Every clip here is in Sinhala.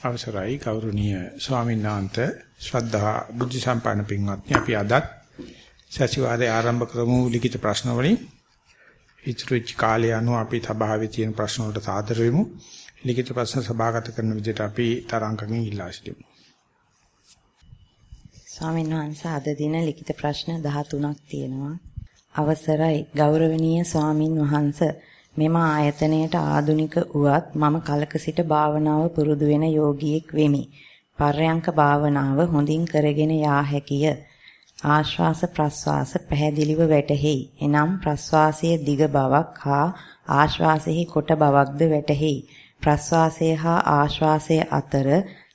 අවසරයි ගෞරවනීය ස්වාමීන් වහන්සේ ශ්‍රද්ධා බුද්ධ සම්පන්න පින්වත්නි. අපි අදත් සතිವಾರයේ ආරම්භ කරමු ලිඛිත ප්‍රශ්න වලින්. ඉතුරුච්ච කාලය අනුව අපි සභාවේ තියෙන ප්‍රශ්න වලට සාදර වෙමු. ලිඛිත ප්‍රශ්න සභාගත කරන විදිහට අපි තරංගකින් ඉල්ලා සිටිමු. ස්වාමීන් වහන්සේ අද දින ලිඛිත ප්‍රශ්න 13ක් තියෙනවා. අවසරයි ගෞරවනීය ස්වාමින් වහන්සේ මෙම ආයතනයට ආදුනික උවත් මම කලක සිට භාවනාව පුරුදු වෙන යෝගියෙක් වෙමි. පර්යංක භාවනාව හොඳින් කරගෙන යා හැකිය. ආශ්වාස ප්‍රශ්වාස පැහැදිලිව වැටහෙයි. එනම් ප්‍රශ්වාසයේ දිග බවක් හා ආශ්වාසයේ කොට බවක්ද වැටහෙයි. ප්‍රශ්වාසය හා ආශ්වාසය අතර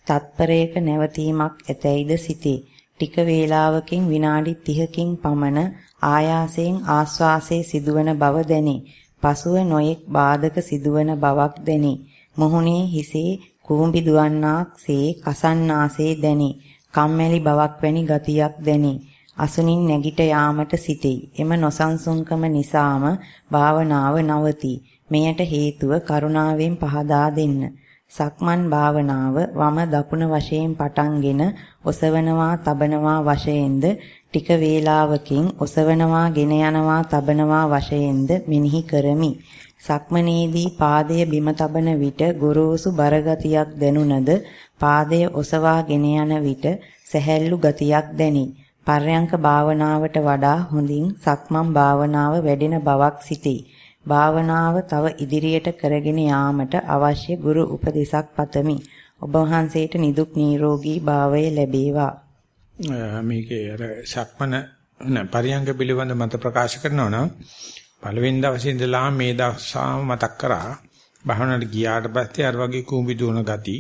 තත්පරයක නැවතීමක් ඇතැයිද සිතේ. ටික වේලාවකින් විනාඩි 30කින් පමණ ආයාසයෙන් ආශ්වාසයේ සිදුවන බව දැනේ. පසුව නොයෙක් බාධක සිදුවන බවක් දැනේ. මොහුනේ හිසේ කුඹි දුවන්නාක්සේ කසන්නාසේ දැනේ. කම්මැලි බවක් වැනි ගතියක් දැනේ. අසුනින් නැගිට යාමට සිටේ. එම නොසන්සුන්කම නිසාම භාවනාව නවතී. මෙයට හේතුව කරුණාවෙන් පහදා දෙන්න. සක්මන් භාවනාව වම දකුණ වශයෙන් පටන්ගෙන ඔසවනවා තබනවා වශයෙන්ද ටික වේලාවකින් ඔසවනවා ගෙන යනවා තබනවා වශයෙන්ද මෙනෙහි කරමි. සක්මනේදී පාදය බිම තබන විට ගොරෝසු බර ගතියක් දැනුණද පාදය ඔසවා ගෙන යන විට සැහැල්ලු ගතියක් දැනේ. පර්යංක භාවනාවට වඩා හොඳින් සක්මන් භාවනාව වැඩෙන බවක් සිතේ. භාවනාව තව ඉදිරියට කරගෙන යාමට අවශ්‍ය ගුරු උපදෙසක් පතමි. ඔබ වහන්සේට නිදුක් නිරෝගී භාවය ලැබේවා. මේකේ අර සක්මන නැ පරියංග පිළිබඳ මත ප්‍රකාශ කරනවා නම් පළවෙනි දවසේ ඉඳලා මේ දවසම මතක් කරා භාවනාවට ගියාට පස්සේ අර වගේ කුඹි දුවන ගති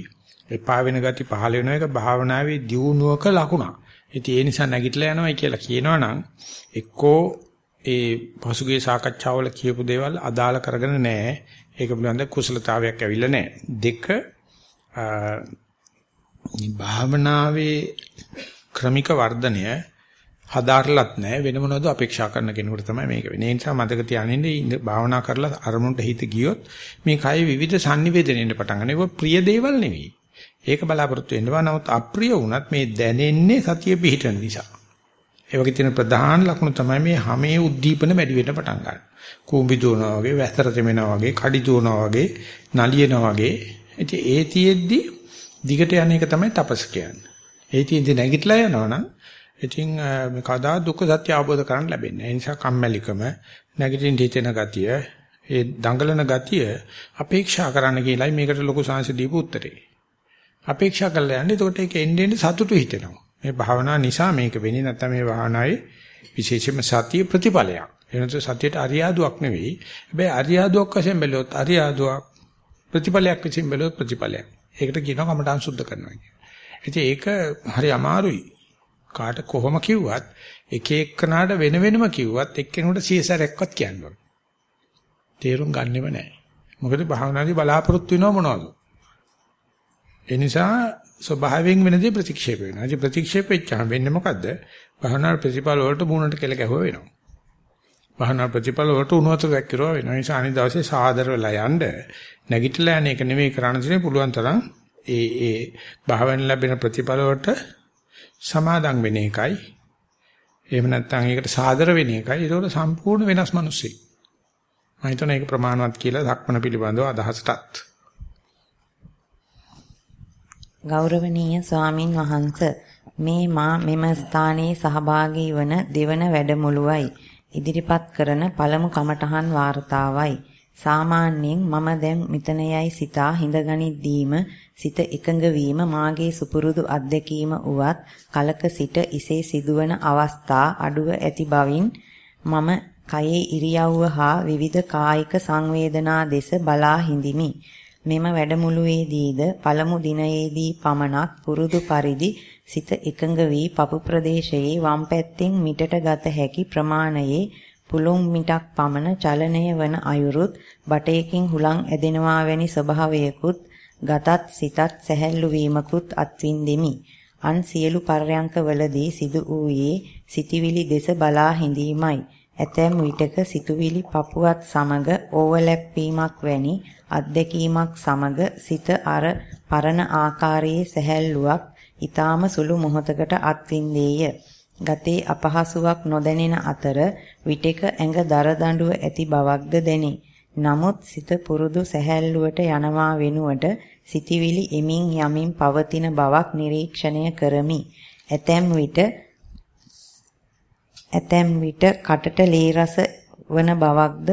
එපා වෙන ගති පහළ වෙන එක භාවනාවේ දියුණුවක ලකුණක්. ඉතින් ඒ නිසා නැගිටලා යනවායි කියලා කියනවනම් එක්කෝ ඒ පසුගිය සාකච්ඡාවල කියපු දේවල් අදාළ කරගෙන නැහැ. ඒක පිළිබඳ කුසලතාවයක් ඇවිල්ලා නැහැ. දෙක භාවනාවේ ක්‍රමික වර්ධනය හදාarලත් නැහැ වෙන මොනවද අපේක්ෂා කරන කෙනෙකුට තමයි මේක වෙන්නේ. ඒ නිසා මතක තියාගන්න ඉන්න භාවනා කරලා අරමුණට හිත ගියොත් මේ කය විවිධ sannivedanaෙන්න පටන් ගන්න. ඒක ප්‍රිය දේවල් නෙවෙයි. ඒක බලාපොරොත්තු වෙනවා. නමුත් අප්‍රිය වුණත් මේ දැනෙන්නේ සතිය පිහිටන නිසා. ඒ වගේ තියෙන ප්‍රධාන ලක්ෂණ තමයි මේ හැමේ උද්දීපන වැඩි වෙන්න පටන් ගන්න. කූඹි දුවනවා වගේ, වැතර තෙමෙනවා වගේ, කඩි දුවනවා වගේ, නලියනවා වගේ. ඉතින් ඒ තියෙද්දි දිගට යන එක තමයි තපස් කියන්නේ. ඒතින්ද නැගිටලා යනවනම් ඉතින් මේ කදා දුක්ඛ සත්‍ය අවබෝධ කරගන්න ලැබෙන්නේ. ඒ නිසා කම්මැලිකම, නැගිටින්න හිතෙන ගතිය, ඒ දඟලන ගතිය අපේක්ෂා කරන්න කියලායි මේකට ලොකු සංශ දීපු උත්තරේ. අපේක්ෂා කළා යන්නේ එතකොට ඒක එන්නේ එන්නේ සතුටු හිතෙනවා. මේ භාවනා නිසා මේක වෙන්නේ නැත්නම් මේ භාවනාවේ විශේෂම සතිය ප්‍රතිඵලයක්. එනතු සතියට අරියාදුවක් නෙවෙයි. හැබැයි අරියාදුවක් වශයෙන් බැලුවොත් අරියාදුවක් ප්‍රතිඵලයක් වශයෙන් බැලුවොත් ප්‍රතිඵලයක්. ඒකට කියනවා කමඨාන් සුද්ධ කරනවා කියන්නේ. ඉතින් ඒක හරි අමාරුයි. කාට කොහොම කිව්වත් එක එක්කනට වෙන වෙනම කිව්වත් එක්කෙනෙකුට සියසරයක්වත් කියන්න ඕන. තේරුම් ගන්නෙම නැහැ. මොකද භාවනාදී බලාපොරොත්තු වෙනව මොනවද? ඒ නිසා ස්වභාවයෙන් වෙන දේ ප්‍රතික්ෂේප වෙනවා. ඒ ප්‍රතික්ෂේප වෙච්චාම වෙන්නේ මොකද්ද? භාවනා ප්‍රතිඵල වලට මුණට කෙල ගැහුව වෙනවා. භාවනා ප්‍රතිඵල වලට උණුවතර දැක්කිරුවා වෙනවා. ඒ නිසා අනිත් දවසේ සාදර වෙලා යන්න නැගිටලා යන එක නෙමෙයි කරන්න තියෙන්නේ පුළුවන් තරම් ඒ ඒ භාවන ලැබෙන ප්‍රතිඵල වලට සමාදම් වෙන එකයි. එහෙම නැත්නම් ඒකට සාදර වෙන එකයි. ඒක සම්පූර්ණ වෙනස් මිනිස්සෙක්. මම හිතන්නේ ඒක ප්‍රමාණවත් කියලා ධක්මන පිළිබඳව අදහසටත්. ගෞරවනීය ස්වාමින් වහන්සේ මේ මා මෙම ස්ථානයේ සහභාගී වන දෙවන වැඩමුළුවයි. ඉදිරිපත් කරන පළමු කමඨහන් වාර්තාවයි. සාමාන්‍යයෙන් මම දැන් මෙතන යයි සිතා හිඳගනිද්දීම සිත එකඟ වීම මාගේ සුපුරුදු අත්දැකීම උවත් කලක සිට ඉසේ සිදුවන අවස්ථා අඩුව ඇති බවින් මම කයේ ඉරියව්ව හා විවිධ කායික සංවේදනා දෙස බලා හිඳිමි. මෙම වැඩමුළුවේදීද පළමු දිනයේදී පමණක් පුරුදු පරිදි සිත එකඟ වී පපු ප්‍රදේශයේ වම් පැත්තෙන් මිටට ගත හැකි ප්‍රමාණයේ පුළුම් මිටක් පමණ චලනය වන අයුරුත් බටයකින් හුලං ඇදෙනවා වැනි ස්වභාවයකුත් ගතත් සිතත් සැහැල්ලු වීමකුත් අත්විඳෙමි. අන් සියලු පර්යංකවලදී සිදු වූයේ සිටිවිලි දෙස බලා හිඳීමයි. ඇතැම් විටක සිතුවිලි පපුවත් සමග ඕවර්ලැප් වීමක් වැනි අත්දැකීමක් සමග සිත අර පරණ ආකාරයේ සැහැල්ලුවක් ඊටාම සුළු මොහොතකට අත්විඳේය. ගතේ අපහසුාවක් නොදැනෙන අතර විටක ඇඟ දරදඬුව ඇති බවක්ද දැනේ. නමුත් සිත පුරුදු සැහැල්ලුවට යනවා වෙනුවට සිටිවිලි එමින් යමින් පවතින බවක් නිරීක්ෂණය කරමි. ඇතැම් විට ඇතැම් විට කටට ලේ රස වන බවක්ද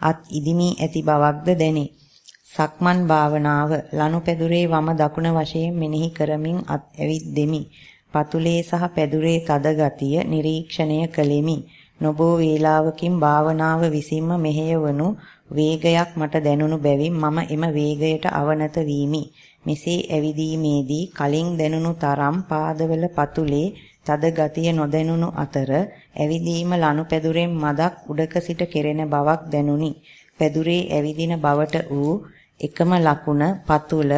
අත් ඉදිමී ඇති බවක්ද දැනේ. සක්මන් භාවනාව ලනුපැදුරේ වම දකුණ වශයෙන් මෙනෙහි කරමින් අත් ඇවිත් දෙමි. පතුලේ සහ පැදුරේ තද ගතිය නිරීක්ෂණය කළෙමි. නොබෝ වේලාවකින් භාවනාව විසින්ම මෙහෙයවනු වේගයක් මට දැනුණු බැවින් මම එම වේගයට අවනත වීමි. මෙසේ ඇවිදීමේදී කලින් දැනුණු තරම් පාදවල පතුලේ තද ගතිය නොදැනුණු අතර ඇවිදීම ලනුපැදුරෙන් මදක් උඩක සිට කෙරෙන බවක් දැනුනි. පැදුරේ ඇවිදින බවට ඌ එකම ලකුණ පතුල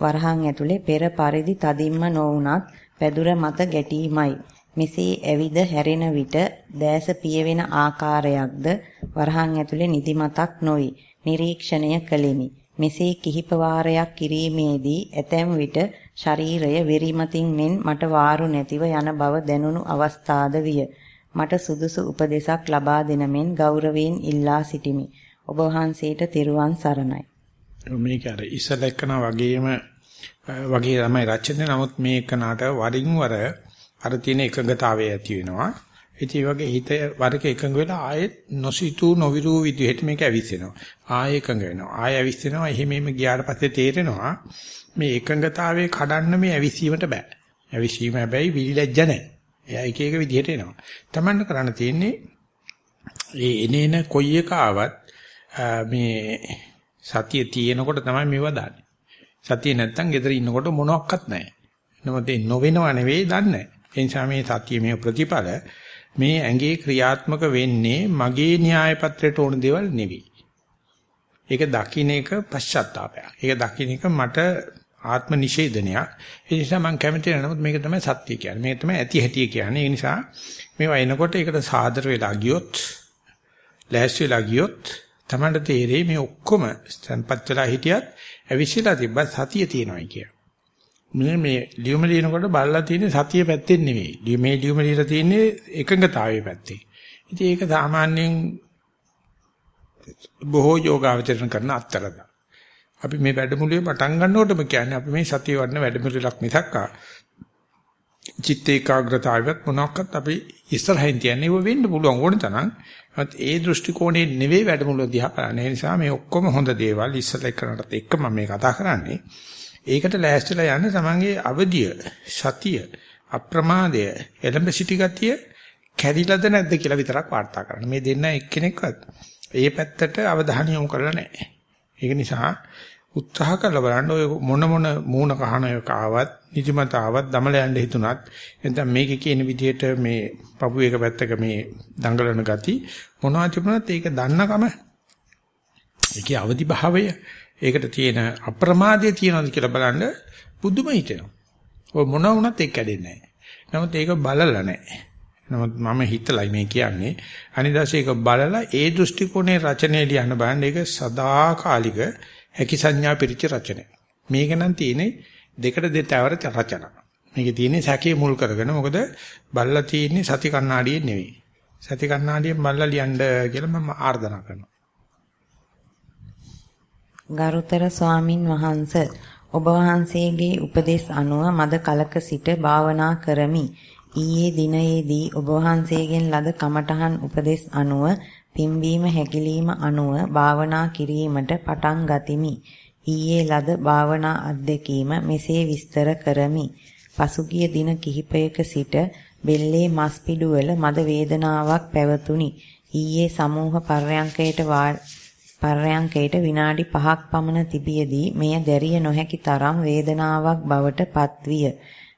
වරහන් ඇතුලේ පෙර පරිදි තදින්ම නොවුනත් පැදුර මත ගැටීමයි. මෙසේ ඇවිද හැරෙන විට දැස පියවෙන ආකාරයක්ද වරහන් ඇතුලේ නිදිමතක් නොවි. නිරීක්ෂණය කළෙමි. මෙසේ කිහිප වාරයක් කිරීමේදී ඇතැම් විට ශරීරය වෙරිමතින් මෙන් මට වාරු නැතිව යන බව දැනුණු අවස්ථාද විය. මට සුදුසු උපදේශක් ලබා දෙන මෙන් ගෞරවයෙන් ඉල්ලා සිටිමි. ඔබ වහන්සේට තෙරුවන් සරණයි. මේක අර ඉස්සල එක්කනා වගේම වගේ තමයි රචනය. නමුත් මේ එක්කනාට වරින් වර අර තියෙන එකඟතාවය ඇති වෙනවා. ඉතින් ඒ වගේ හිත වරක එකඟ වෙලා ආයෙත් නොසිතූ නොවිරූ විදිහට මේක ඇවිස්සෙනවා. ආයෙ එකඟ වෙනවා. ආයෙ ඇවිස්සෙනවා. එහෙම එහෙම ගියාට පස්සේ තේරෙනවා මේ එකඟතාවයේ කඩන්න මේ ඇවිස්සීමට බෑ. ඇවිස්සීම හැබැයි විලිලැජ්ජ නැහැ. එයා එක එක විදිහට එනවා. Tamanne කරන්න තියෙන්නේ ඒ එනේන කොයි එක ආවත් මේ සතිය තියෙනකොට තමයි මේව දාන්නේ. සතිය නැත්තම් gedara ඉන්නකොට මොනවත් නැහැ. නමුත් ඒ නොවෙනව නෙවෙයි දන්නේ. ඒ නිසා මේ සතිය මේ ප්‍රතිපල මේ ඇඟේ ක්‍රියාත්මක වෙන්නේ මගේ න්‍යාය පත්‍රයට ඕන දේවල් නෙවෙයි. ඒක දකින්න එක පශ්චාත්තාපයක්. ඒක දකින්න එක මට ආත්ම නිෂේධනයක්. ඒ නිසා මම කැමති නැහැ. නමුත් මේක තමයි සත්‍ය කියන්නේ. මේක තමයි ඇති හැටි කියන්නේ. ඒ නිසා මේවා එනකොට ඒකට සාදර වෙලා ගියොත්, ලෑස්ති වෙලා ගියොත් තමයි තේරෙන්නේ මේ ඔක්කොම සංපත් වෙලා හිටියත් ඇවිස්සලා තිබ්බත් සතිය තියෙනවායි කිය. මේ මේ ලියුම ලියනකොට බලලා තියෙන්නේ සතිය පැත්තෙන් නෙවෙයි. මේ ලියුම ලියලා තියෙන්නේ එකඟතාවයේ පැත්තේ. ඉතින් ඒක සාමාන්‍යයෙන් බොහෝ යෝගාවචරණ කරන අත්තරද. අපි මේ වැඩමුළුවේ පටන් ගන්නකොටම කියන්නේ අපි මේ සතිය වඩන වැඩමුළුවක් මිසක් චිත්ත ඒකාග්‍රතාවයත් මොනක්වත් අපි ඉස්සරහින් තියන්නේ ඒව වෙන්න පුළුවන් ඕන තරම්. ඒ දෘෂ්ටි කෝණේ නෙවෙයි වැඩමුළුව දිහා බලන්නේ. ඒ නිසා මේ ඔක්කොම හොඳ දේවල් ඉස්සරහ කරනටත් එක්ක මම මේ කතා කරන්නේ. ඒකට ලෑස්තිලා යන්න තමන්ගේ අවදිය, සතිය, අප්‍රමාදය, එළඹ සිටි ගතිය කැඩිලාද නැද්ද කියලා විතරක් වාර්තා කරන්න. මේ දෙන්න එක්කෙනෙක්වත් ඒ පැත්තට අවධානය යොමු කරලා නැහැ. ඒක නිසා උත්සාහ කරලා බලන්න ඔය මොන මොන මූණ කහන එක ආවත් නිදිමත ආවත් දමල යන්න හිතුණත් නැත්නම් මේකේ කියන විදිහට මේ පපු එක පැත්තක මේ දඟලන ගති මොනවා තිබුණත් ඒක දන්නකම ඒකේ අවදි භාවය ඒකට තියෙන අප්‍රමාදය තියනවාද කියලා බලන්න බුදුම හිතෙනවා. ඔය මොන වුණත් ඒක කැඩෙන්නේ නැහැ. නමුත් ඒක බලලා නැහැ. නමුත් මම හිතලයි මේ කියන්නේ අනිදාසේක බලලා ඒ දෘෂ්ටි කෝණේ රචනයේ ලියන්න බලන්න ඒක සදාකාලික හැකි සංඥා පිරිච්ච රචනය. මේක නම් තියෙන්නේ දෙකට දෙතවර රචන. මේකේ තියෙන්නේ සැකේ මුල් කරගෙන මොකද බල්ලා තියෙන්නේ සති කණ්ණාඩියේ නෙවෙයි. සති කණ්ණාඩියෙන් බල්ලා ලියන්න කියලා මම ආර්දනා කරනවා. ගරුතර ස්වාමින් වහන්ස ඔබ වහන්සේගේ උපදෙස් අනුව මද කලක සිට භාවනා කරමි. ඊයේ දිනයේදී ඔබ වහන්සේගෙන් ලද කමඨහන් උපදෙස් අනුව පිම්බීම හැකිලිම අනුව භාවනා කිරීමට පටන් ගතිමි. ඊයේ ලද භාවනා අත්දැකීම මෙසේ විස්තර කරමි. පසුගිය දින කිහිපයක සිට බෙල්ලේ මස් පිඩුවල මද වේදනාවක් පැවතුණි. ඊයේ සමූහ පර්යංකයට පර්යංකයට විනාඩි 5ක් පමණ තිබියදී මෙය දැරිය නොහැකි තරම් වේදනාවක් බවට පත්විය.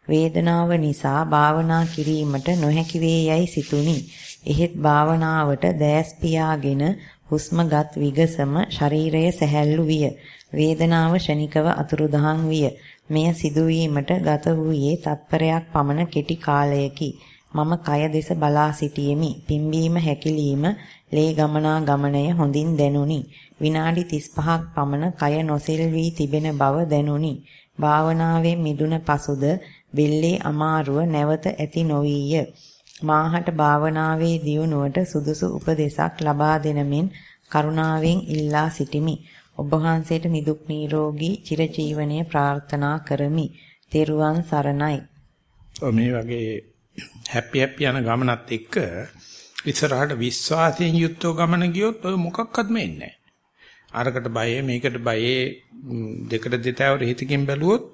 වේදනාව නිසා භාවනා කිරීමට නොහැකි වේ යයි සිතුනි. එහෙත් භාවනාවට දැස් පියාගෙන හුස්මගත් විගසම ශරීරය සැහැල්ලු විය. වේදනාව ෂණිකව අතුරුදහන් විය. මෙය සිදුවීමට ගත වූයේ තත්පරයක් පමණ කෙටි කාලයකි. මම කය දෙස බලා සිටියෙමි. පිම්බීම හැකිලිම ලේ ගමනා ගමනය හොඳින් දැනුනි. විනාඩි 35ක් පමණ කය නොසෙල් වී තිබෙන බව දැනුනි. භාවනාවෙන් මිදුන පසුද බෙල්ලේ අමාරුව නැවත ඇති නොවිය. මාහට භාවනාවේ දියුණුවට සුදුසු උපදේශක් ලබා දෙනමින් කරුණාවෙන් ඉල්ලා සිටිමි. ඔබ වහන්සේට නිදුක් නිරෝගී චිරජීවනයේ ප්‍රාර්ථනා කරමි. තෙරුවන් සරණයි. මේ වගේ හැපි හැපි යන ගමනත් එක්ක ඉස්සරහට විශ්වාසයෙන් යුක්තව ගමන ගියොත් ඔය මොකක්වත්ම එන්නේ නැහැ. අරකට බයේ මේකට බයේ දෙකට දෙතෑවර හිතකින් බැලුවොත්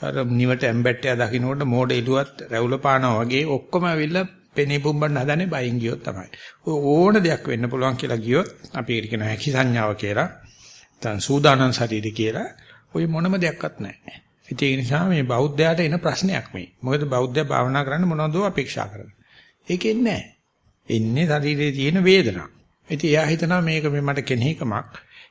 අර නිවට ඇම්බැට්ටය දකින්නකොට මෝඩ එළුවත් රැවුල පානවා වගේ ඔක්කොම ඇවිල්ලා පෙනේ පුම්බන්න හදනේ බයින් ගියොත් තමයි. ඔය ඕන දෙයක් වෙන්න පුළුවන් කියලා ගියොත් අපි ඒක කියන හැකි සංඥාව කියලා. දැන් සූදානම් ශරීරය කියලා ඔය මොනම දෙයක්වත් නැහැ. ඒ නිසා මේ බෞද්ධයාට එන ප්‍රශ්නයක් මේ. මොකද බෞද්ධයා භාවනා කරන්න මොනවද අපේක්ෂා කරන්නේ. ඒකෙන්නේ නැහැ. එන්නේ ශරීරයේ තියෙන වේදනාව. ඉතින් එයා හිතනවා මේක මේ මට කෙනෙහිකමක්.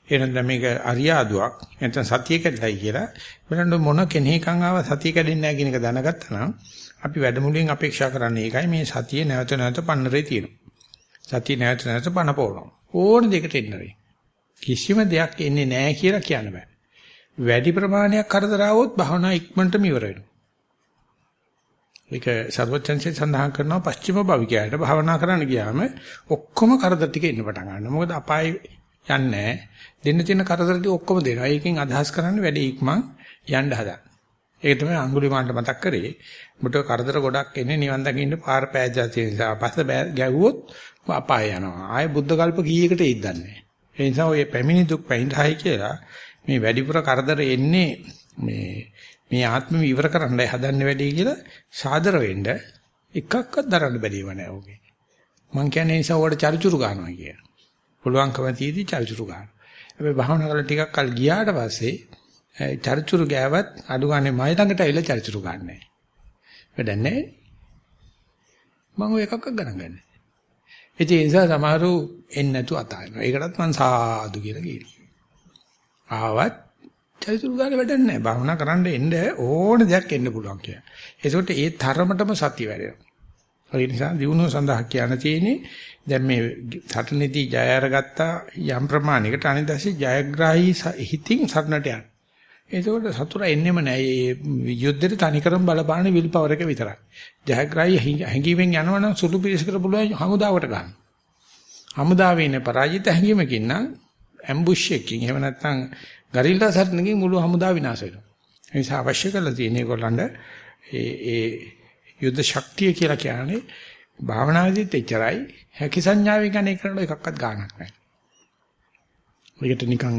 එහෙනම් මේක අරියාදුවක්. නැත්නම් සතිය කැඩලයි කියලා. බලන්න මොන කෙනෙහිකම් ආව සතිය කැඩෙන්නේ නැහැ කියන එක දැනගත්තා නම් අපි වැඩමුළුවෙන් අපේක්ෂා කරන්නේ ඒකයි මේ සතිය නැවත නැවත පන්නරේ තියෙනවා. සතිය නැවත නැවත පන පොවනවා. ඕන දෙයකට එන්නේ කිසිම දෙයක් එන්නේ නැහැ කියලා කියන්න බෑ. වැඩි ප්‍රමාණයක් කරදර આવොත් භවනා ඉක්මනටම ඉවර වෙනවා. ඒක සර්වචන්සේ සඳහන් කරනවා පස්චිම භවිකයට භවනා කරන්න ගියාම ඔක්කොම කරදර ටික එන්න පටන් ගන්නවා. මොකද අපායි යන්නේ දෙන්න තියෙන කරදර ටික ඔක්කොම දෙනවා. ඒකෙන් අදහස් කරන්නේ වැඩි ඉක්මන් යන්න හදා. ඒක තමයි අඟුලිමාලට මතක් කරේ. මුට කරදර ගොඩක් එන්නේ නිවන් දකින්න පාර පෑජා තියෙන නිසා. පස්ස ගැව්වොත් අපාය යනවා. ආයේ බුද්ධ කල්ප කීයකට ඉද්දන්නේ. ඒ නිසා ඔය පැමිණි දුක් පැහිඳහයි කියලා මේ වැඩිපුර කරදර එන්නේ මේ මේ ආත්මෙ ඉවර කරන්නයි හදන්නේ වැඩි කියලා සාදර වෙන්න එකක්වත් දරන්න බැරිව නෑ ඔගේ. මං කියන්නේ නිසා ඔයාලට චරිචුරු ගන්නවා කිය. පුළුවන්කම තියදී චරිචුරු ගන්න. හැබැයි භාවනා කරලා ටිකක් කල් ගියාට පස්සේ චරිචුරු ගෑවත් අඩු ගානේ මයි ළඟට ඇවිල්ලා චරිචුරු ගන්නෑ. වැඩක් නෑ. මම ඔය එකක්වත් ගණන් ගන්නෑ. ඒ නිසා සමහරු එන්නේ නැතු අතාරිනවා. ඒකටත් මං සාදු කියලා කියනවා. ආවත් චරිචුරු ගානේ වැඩක් නැහැ. භාවනා කරන්න එන්න ඕන දෙයක් එන්න පුළුවන් කියලා. ඒසොට ඒ තරමටම සතිය වැඩෙනවා. ඒ නිසා දිනුව සඳහා කියන්න තියෙන්නේ දැන් මේ සටනේදී ජය අරගත්ත යම් ප්‍රමාණයකට අනිදාසේ ජයග්‍රාහී හිතින් සටනට යන්න. ඒකෝට සතුර එන්නෙම නෑ. මේ යුද්ධෙට තනිකරම බලපාන විල් පවර් එක විතරයි. ජයග්‍රාහී හැංගීමෙන් යනවනම් සුළු පිළිසකට පුළුවන් හමුදාවට ගන්න. හමුදාවේ ඉන්න පරාජිත හැංගීමකින් නම් ඇම්බුෂ් එකකින් එහෙම නැත්නම් ගරිල්ලා සටනකින් මුළු හමුදාව විනාශ වෙනවා. ඒ නිසා අවශ්‍ය කරලා තියෙන ඒගොල්ලන්ට ඒ ඒ යුද්ධ ශක්තිය කියලා කියන්නේ භාවනාවේදීත් එච්චරයි හැකි සංඥාවෙන් ගන්න එකකට එකක්වත් ගාණක් නැහැ. මේකට නිකන්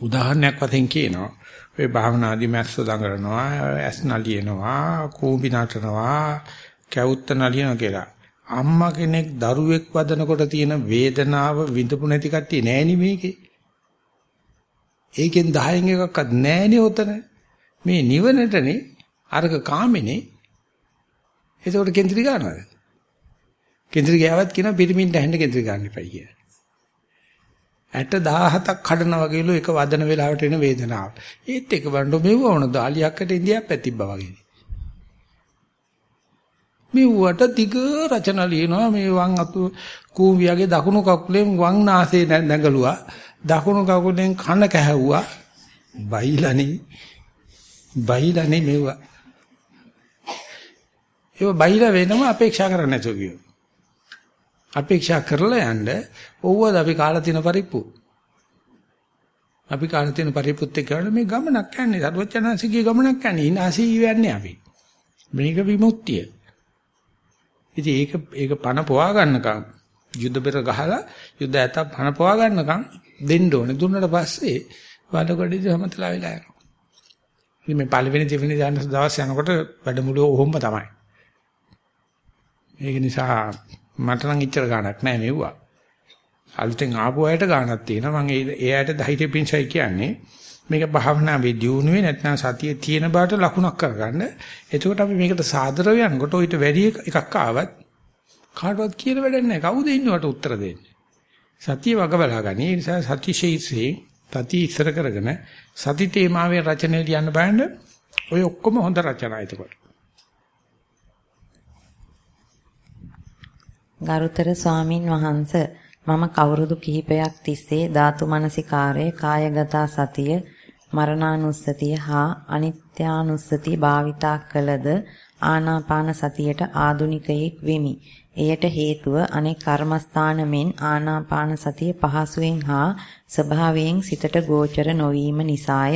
උදාහරණයක් වශයෙන් කියනවා ඔය භාවනාදී මැස්ස දඟලනවා ඇස් නලියනවා කූඹි නටනවා කැවුත්ත නලියනවා කියලා අම්මා කෙනෙක් දරුවෙක් වදනකොට තියෙන වේදනාව විඳපු නැති කට්ටිය නෑනේ මේකේ ඒකෙන් 10න් එකක්වත් නෑනේ උතන මේ නිවනටනේ අර්ග කාමෙනේ එතකොට කේන්ද්‍රි ගන්නවද කේන්ද්‍රි ගෑවත් කියන පිරිමින්ට ඇහෙන්න කේන්ද්‍රි ගන්න එපයි කියලා 617ක් කඩනා වගේලු එක වදන වෙලාවට එන වේදනාව. ඒත් එක වඬ මෙව වුණ දාලියක්කට ඉන්දියක් පැතිබ්බා වගේ. මෙව්වට දිග රචන ලියනවා මේ වම් අතු කූඹියගේ දකුණු කකුලෙන් වම් නාසයේ නැගලුවා. දකුණු කකුලෙන් කන කැහැව්වා. බයිලානේ. බයිලානේ මෙව්වා. ඒව බයිලා වෙනම අපේක්ෂා කරන්නේ නැතුව කියෝ. අපේක්ෂා කරලා යන්න ඕවද අපි කාලා තියෙන පරිප්පු. අපි කාලා තියෙන පරිප්පුත් එක්ක මේ ගමනක් යන්නේ සර්වචනසිකේ ගමනක් යන්නේ ඉනාසී යන්නේ අපි. මේක විමුක්තිය. ඉතින් ඒක ඒක පණ පොවා ගන්නකම් යුද්ධ පෙර ගහලා යුද්ධ ඇත පණ පොවා ගන්නකම් දෙන්න ඕනේ. දුන්නට පස්සේ වලකොඩේදී සමතලා වෙලා යනවා. ඉතින් මේ පළවෙනි දෙවෙනි දවස් යනකොට වැඩමුළුව ඔහොම තමයි. ඒක නිසා මට නම් ඉච්චර ගාණක් නැහැ මෙව්වා. අලුතෙන් ආපු අයට ගාණක් තියෙනවා. මම ඒ අයට ධෛර්ය පිංසයි කියන්නේ. මේක භාවනාවේ දියුණුවේ නැත්නම් සතියේ තියෙන බාට ලකුණක් කරගන්න. එතකොට අපි මේකට සාදර වෙනකොට ඊට වැඩි එකක් ආවත් කාටවත් කියලා වැඩක් නැහැ. කවුද ඉන්නවට උත්තර දෙන්නේ? සතිය වග බලා ගන්න. ඒ නිසා සති ශීර්ෂේ සති ඉස්සර කරගෙන සති තේමාවේ රචනය ලියන්න බෑනේ. ඔය ඔක්කොම හොඳ රචනා එතකොට. ගරුතර ස්වාමින් වහන්ස මම කවුරුදු කිහිපයක් තිස්සේ ධාතු මනසිකාරයේ කායගත සතිය මරණානුස්සතිය හා අනිත්‍යානුස්සති භාවිතා කළද ආනාපාන සතියට ආදුනිකයෙක් වෙමි. එයට හේතුව අනෙක් කර්මස්ථාන මෙන් ආනාපාන සතිය පහසුවෙන් හා ස්වභාවයෙන් සිතට ගෝචර නොවීම නිසාය.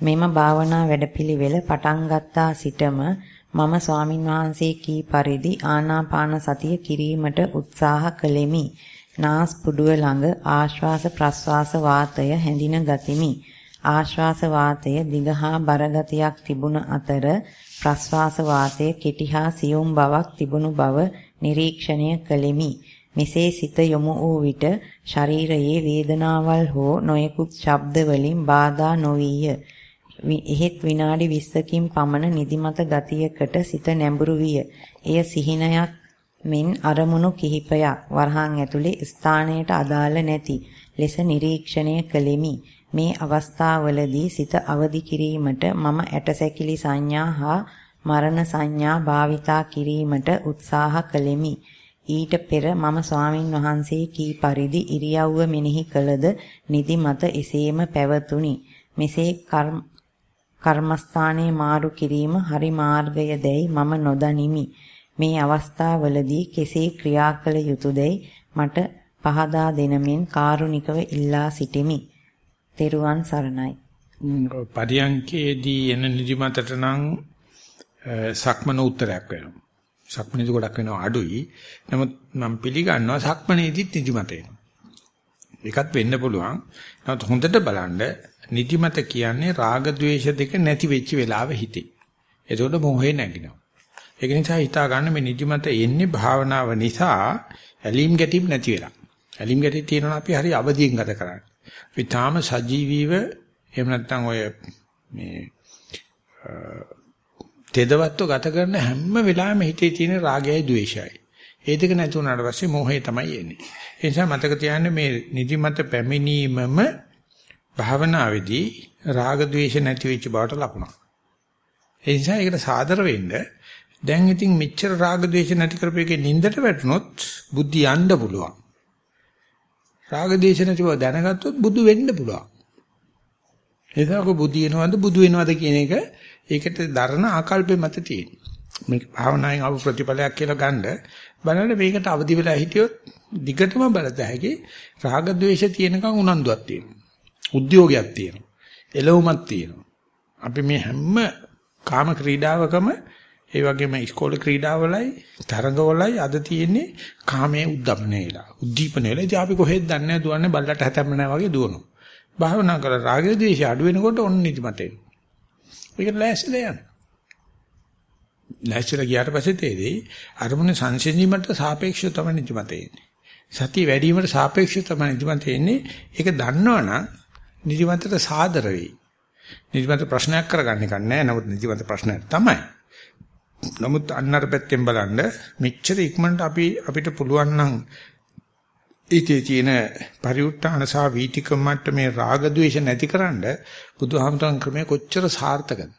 මෙම භාවනා වැඩපිළිවෙල පටන් ගත්තා සිටම මම ස්වාමින් වහන්සේ කී පරිදි ආනාපාන සතිය කිරීමට උත්සාහ කළෙමි. නාස් පුඩුව ළඟ ආශ්වාස ප්‍රශ්වාස වාතය හැඳින ගතිමි. ආශ්වාස වාතය දිගහා බරගතියක් තිබුණ අතර ප්‍රශ්වාස වාතය කෙටි හා සියුම් බවක් තිබුණු බව නිරීක්ෂණය කළෙමි. මෙසේ සිත යොමු වූ විට ශරීරයේ වේදනාවල් හෝ නොයෙකුත් ශබ්ද වලින් බාධා නොවිය. එහෙත් විනාඩි 20කින් පමණ නිදිමත ගතියකට සිත නැඹුරු විය. එය සිහිනයක් මෙන් අරමුණු කිහිපයක් වරහන් ඇතුලේ ස්ථානයට අදාළ නැති ලෙස නිරීක්ෂණය කළෙමි. මේ අවස්ථාවවලදී සිත අවදි කිරීමට මම ඇටසැකිලි සංඥා හා මරණ සංඥා භාවිතා කිරීමට උත්සාහ කළෙමි. ඊට පෙර මම ස්වාමින් වහන්සේ කී පරිදි ඉරියව්ව මෙනෙහි කළද නිදිමත එසේම පැවතුණි. මෙසේ කර්මස්ථානයේ මාරු කිරීම හරි මාර්ගයදැයි මම නොදනිමි. මේ අවස්ථාවවලදී කෙසේ ක්‍රියා කළ යුතුයදයි මට පහදා දෙනමින් කාරුණිකව ඉල්ලා සිටිමි. තෙරුවන් සරණයි. පරියංකේදී එන නිදිමතට නම් සක්මන උත්තරයක් වෙනවා. සක්මනේදී ගොඩක් වෙනවා අඩුයි. නමුත් මම පිළිගන්නවා සක්මනේදීත් නිදිමත එනවා. ඒකත් වෙන්න පුළුවන්. නමුත් හොඳට බලන්න නිදිමත කියන්නේ රාග ద్వේෂ දෙක නැති වෙච්ච වෙලාව හිතේ. එතකොට මොහේ නැගිනවා. ඒක නිසා හිතා ගන්න මේ නිදිමත එන්නේ භාවනාව නිසා ඇලීම් ගැටීම් නැති වෙලා. ඇලීම් ගැටි තියෙනවා අපි හරි අවදියෙන් ගත කරන්නේ. අපි තාම සජීවීව එහෙම නැත්නම් ඔය මේ තෙදවත්ව ගත කරන හැම වෙලාවෙම හිතේ තියෙන රාගයයි ద్వේෂයයි. ඒ දෙක නැති වුණාට පස්සේ මෝහය තමයි එන්නේ. ඒ නිසා මතක තියාගන්න මේ නිදිමත පැමිණීමම භාවනාවේදී රාග ద్వේෂ නැති වෙච්ච බවට ලකුණක්. ඒ නිසා ඒකට සාදර වෙන්න දැන් ඉතින් මෙච්චර රාග ద్వේෂ නැති කරපේකේ නින්දට වැටුනොත් බුද්ධි යන්න පුළුවන්. රාග ద్వේෂ නැතිව දැනගත්තොත් බුදු වෙන්න පුළුවන්. එතකොට බුදි වෙනවද බුදු වෙනවද කියන එක ඒකට දරන ආකල්පෙ මත තියෙන. මේක භාවනාවෙන් ආපු ප්‍රතිඵලයක් කියලා ගන්න බලන්න මේකට අවදි වෙලා හිටියොත් දිගටම බලත හැකි රාග ద్వේෂ තියෙනකන් උනන්දුවක් තියෙනවා. උද්‍යෝගයක් තියෙනවා. එළවුමක් තියෙනවා. අපි මේ හැම කාම ක්‍රීඩාවකම ඒ වගේම ඉස්කෝලේ ක්‍රීඩාවලයි තරඟවලයි අද තියෙන්නේ කාමයේ උද්දමනේලා උද්දීපනේලා ඉතින් අපි කොහෙද දන්නේ දුවන්නේ බල්ලට හැතැම්ම නැහැ වගේ දුවනවා භාවනා කරලා රාගය ද්වේෂය අඩු වෙනකොට ඔන්න නිදිමත එනවා ඒකට ලෑස්තිලා යන්න. ලෑස්තිලා ගියාට පස්සේ තේරෙයි අරමුණ සංසිඳීමට සාපේක්ෂව තමයි නිදිමත එන්නේ. සතිය වැඩි වීමට සාපේක්ෂව තමයි නිදිමත එන්නේ. ඒක දන්නවනම් නිදිමතට සාදර වෙයි. නිදිමත ප්‍රශ්නයක් කරගන්න එක නෑ. නමුත් නිදිමත ප්‍රශ්නයක් තමයි. නමුත් අන්නර පැත්තෙන් බලන්න මෙච්චර ඉක්මනට අපි අපිට පුළුවන් නම් ඉතේ තියෙන පරිඋත්තාන සහ වීතිකම් මට්ටමේ රාග ద్వේෂ නැතිකරන්න බුදුහාමතුන් ක්‍රමය කොච්චර සාර්ථකද?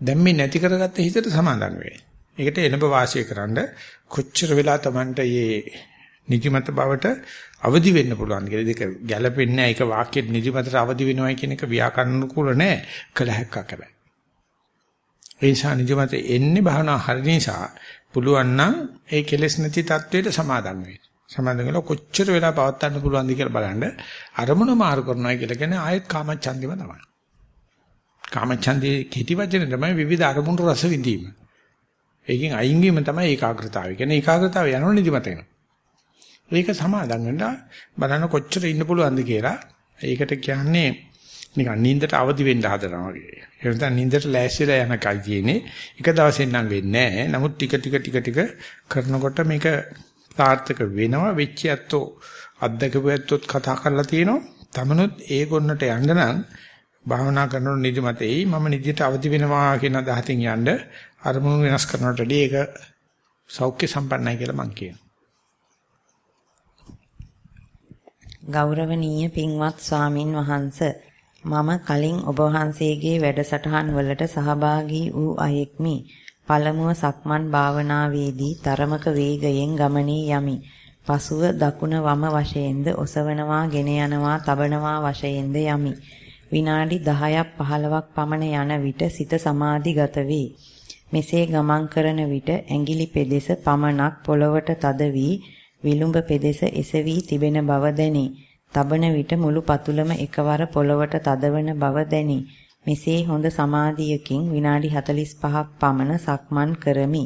දැන් මේ නැති කරගත්ත හිතට සමාදන් වෙන්නේ ඒකට එළඹ වාසය කරන්න කොච්චර වෙලා Tamanට මේ නිදිමත බවට අවදි වෙන්න පුළුවන් කියලා. දෙක ගැළපෙන්නේ නැහැ. ඒක වාක්‍යෙත් නිදිමතට අවදි වෙනවා කියන එක ව්‍යාකරණිකුල නැහැ. කලහක්ක කරයි ඒ නිසා නිදිමත එන්නේ භවනා හරි නිසා පුළුවන් නම් ඒ කෙලෙස් නැති தത്വයට සමාදන් වෙන්න. සමාදන් වෙලා කොච්චර වෙලා පවත්වන්න පුළුවන්ද කියලා බලන්න අරමුණ මාරු කරනවා කියලා කියන්නේ ආයෙත් කාමච්ඡන්දිම තමයි. කාමච්ඡන්දේ කිටි වචන තමයි විවිධ අරමුණු රස විඳීම. ඒකෙන් අයින් වීම තමයි ඒකාග්‍රතාවය. කියන්නේ ඒකාග්‍රතාවය යනෝ නිදිමත එනවා. ඒක සමාදන් වෙන්න බලන්න කොච්චර ඉන්න පුළුවන්ද කියලා. ඒකට කියන්නේ නිකන් නින්දට අවදි වෙන්න හදනවා වගේ. ඒ නිසා නින්දට ලෑස්තිලා යන කයි තියෙන්නේ. එක දවසෙන් නම් වෙන්නේ නැහැ. නමුත් ටික ටික ටික ටික කරනකොට මේක සාර්ථක වෙනවා වෙච්ච ඇත්තෝ අත්දකපු ඇත්තොත් කතා කරලා තියෙනවා. තමනුත් ඒ ගොන්නට යන්න නම් භාවනා කරනකොට නිදිමත එයි මම නිදිට අවදි වෙනවා කියන අදහසින් යන්න අරමුණු වෙනස් කරනකොටදී ඒක සෞඛ්‍ය සම්පන්නයි කියලා මම කියනවා. ගෞරවනීය පින්වත් ස්වාමින් වහන්ස මම කලින් ඔබ වහන්සේගේ වැඩසටහන් වලට සහභාගී වූ අයෙක්මි. පළමුව සක්මන් භාවනාවේදී තරමක වේගයෙන් ගමනේ යමි. පසුව දකුණ වම වශයෙන්ද ඔසවනවා, ගෙන යනවා, තබනවා වශයෙන්ද යමි. විනාඩි 10ක් 15ක් පමණ යන විට සිත සමාධිගත වේ. මෙසේ ගමන් කරන විට ඇඟිලි පෙදෙස පමණක් පොළවට තද වී විලුඹ පෙදෙස එසවි තිබෙන බව දැනේ. තබන විට මුළු පතුලම එකවර පොළවට තදවන බව දැනේ. මෙසේ හොඳ සමාධියකින් විනාඩි 45ක් පමණ සක්මන් කරමි.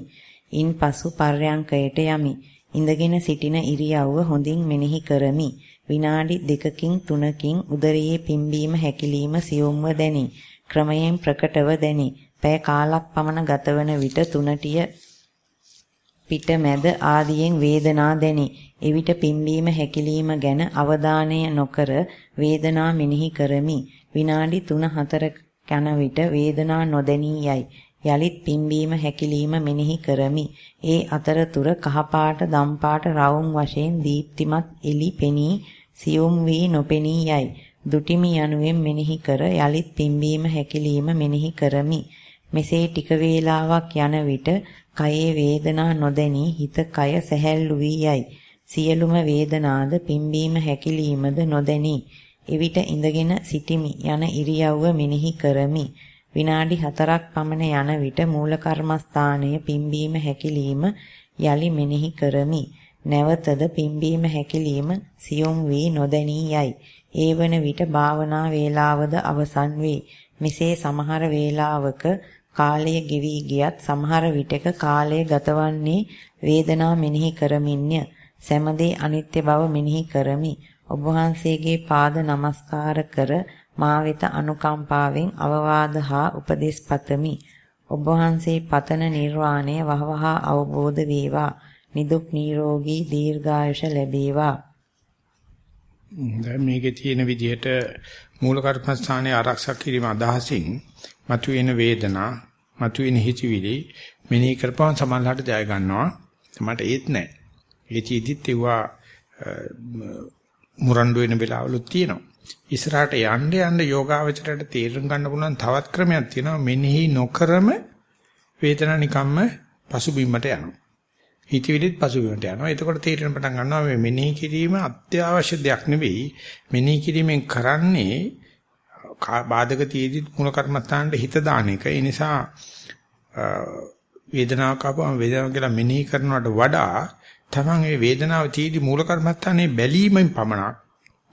ඉන්පසු පර්යංකයට යමි. ඉඳගෙන සිටින ඉරියව්ව හොඳින් මෙනෙහි කරමි. විනාඩි දෙකකින් තුනකින් උදරයේ පිම්බීම හැකිලිම සියුම්ව දැනේ. ක්‍රමයෙන් ප්‍රකටව දැනේ. පැය කාලක් පමණ ගතවන විට තුනටිය පිට මැද ආදියෙන් වේදනා දැනේ. එවිට පිම්බීම හැකිලිම ගැන අවධානය නොකර වේදනා මෙනෙහි කරමි. විනාඩි 3-4 යන විට වේදනා නොදැනී යයි. යලිත් පිම්බීම හැකිලිම මෙනෙහි කරමි. ඒ අතරතුර කහපාට දම්පාට රවුම් වශයෙන් දීප්තිමත් එලි පෙනී සියුම් වී නොපෙනී යයි. දුටිමි යනුවෙන් මෙනෙහි කර යලිත් පිම්බීම හැකිලිම මෙනෙහි කරමි. මෙසේ ටික වේලාවක් යන විට කයේ වේදනා නොදැනී හිත කය සැහැල්ලු වී යයි. සියලුම වේදනාද පිම්බීම හැකිලීමද නොදැනී. එවිට ඉඳගෙන සිටිමි යන ඉරියව්ව මෙනෙහි කරමි. විනාඩි 4ක් පමණ යන විට මූල කර්මස්ථානයේ පිම්බීම හැකිලීම යලි මෙනෙහි කරමි. නැවතද පිම්බීම හැකිලීම සියුම් වී නොදැනී යයි. ඒ වන විට භාවනා වේලාවද අවසන් වේ. මෙසේ සමහර වේලාවක කාලය ගෙවි ගියත් සමහර විටක කාලය ගතවන්නේ වේදනා මෙනෙහි කරමින්ය. සෑමදේ අනිත්‍ය බව මෙනෙහි කරමි. ඔබ වහන්සේගේ පාද නමස්කාර කර මා වෙත අනුකම්පාවෙන් අවවාද හා උපදෙස් පතමි. ඔබ වහන්සේ පතන නිර්වාණය වහවහ අවබෝධ වේවා. නිදුක් නිරෝගී දීර්ඝායුෂ ලැබේවා. දැන් මේකේ තියෙන විදිහට මූල කර්මස්ථානයේ ආරක්ෂා කිරීම අදහසින් මතුවෙන වේදනා, මතුවෙන හිතවිලි මෙනෙහි කරපුවම සමහරවිට ජය ගන්නවා. මට ඒත් නැහැ. ඒ චීදිත් ඒවා මුරණ්ඩු වෙන වෙලාවලුත් තියෙනවා. ඉස්සරහට යන්න යන්න යෝගාවචරයට තීරණ ගන්න පුළුවන් තවත් ක්‍රමයක් තියෙනවා. මෙනෙහි නොකරම වේදනා නිකම්ම පසුබිම්මට යනවා. හිතවිලිත් පසුබිමට යනවා. එතකොට තීරණ පටන් ගන්නවා මේ මෙනෙහි කිරීම අත්‍යවශ්‍ය දෙයක් නෙවෙයි. මෙනෙහි කිරීමෙන් කරන්නේ බාධක තියේදී මූල කර්මස්ථානට හිත දාන එක. ඒ නිසා වේදනාවක් ආපුවම වේදනාව කියලා මෙනෙහි කරනවට වඩා තමන් මේ වේදනාව තියේදී මූල කර්මස්ථානේ බැලීමෙන් පමණක්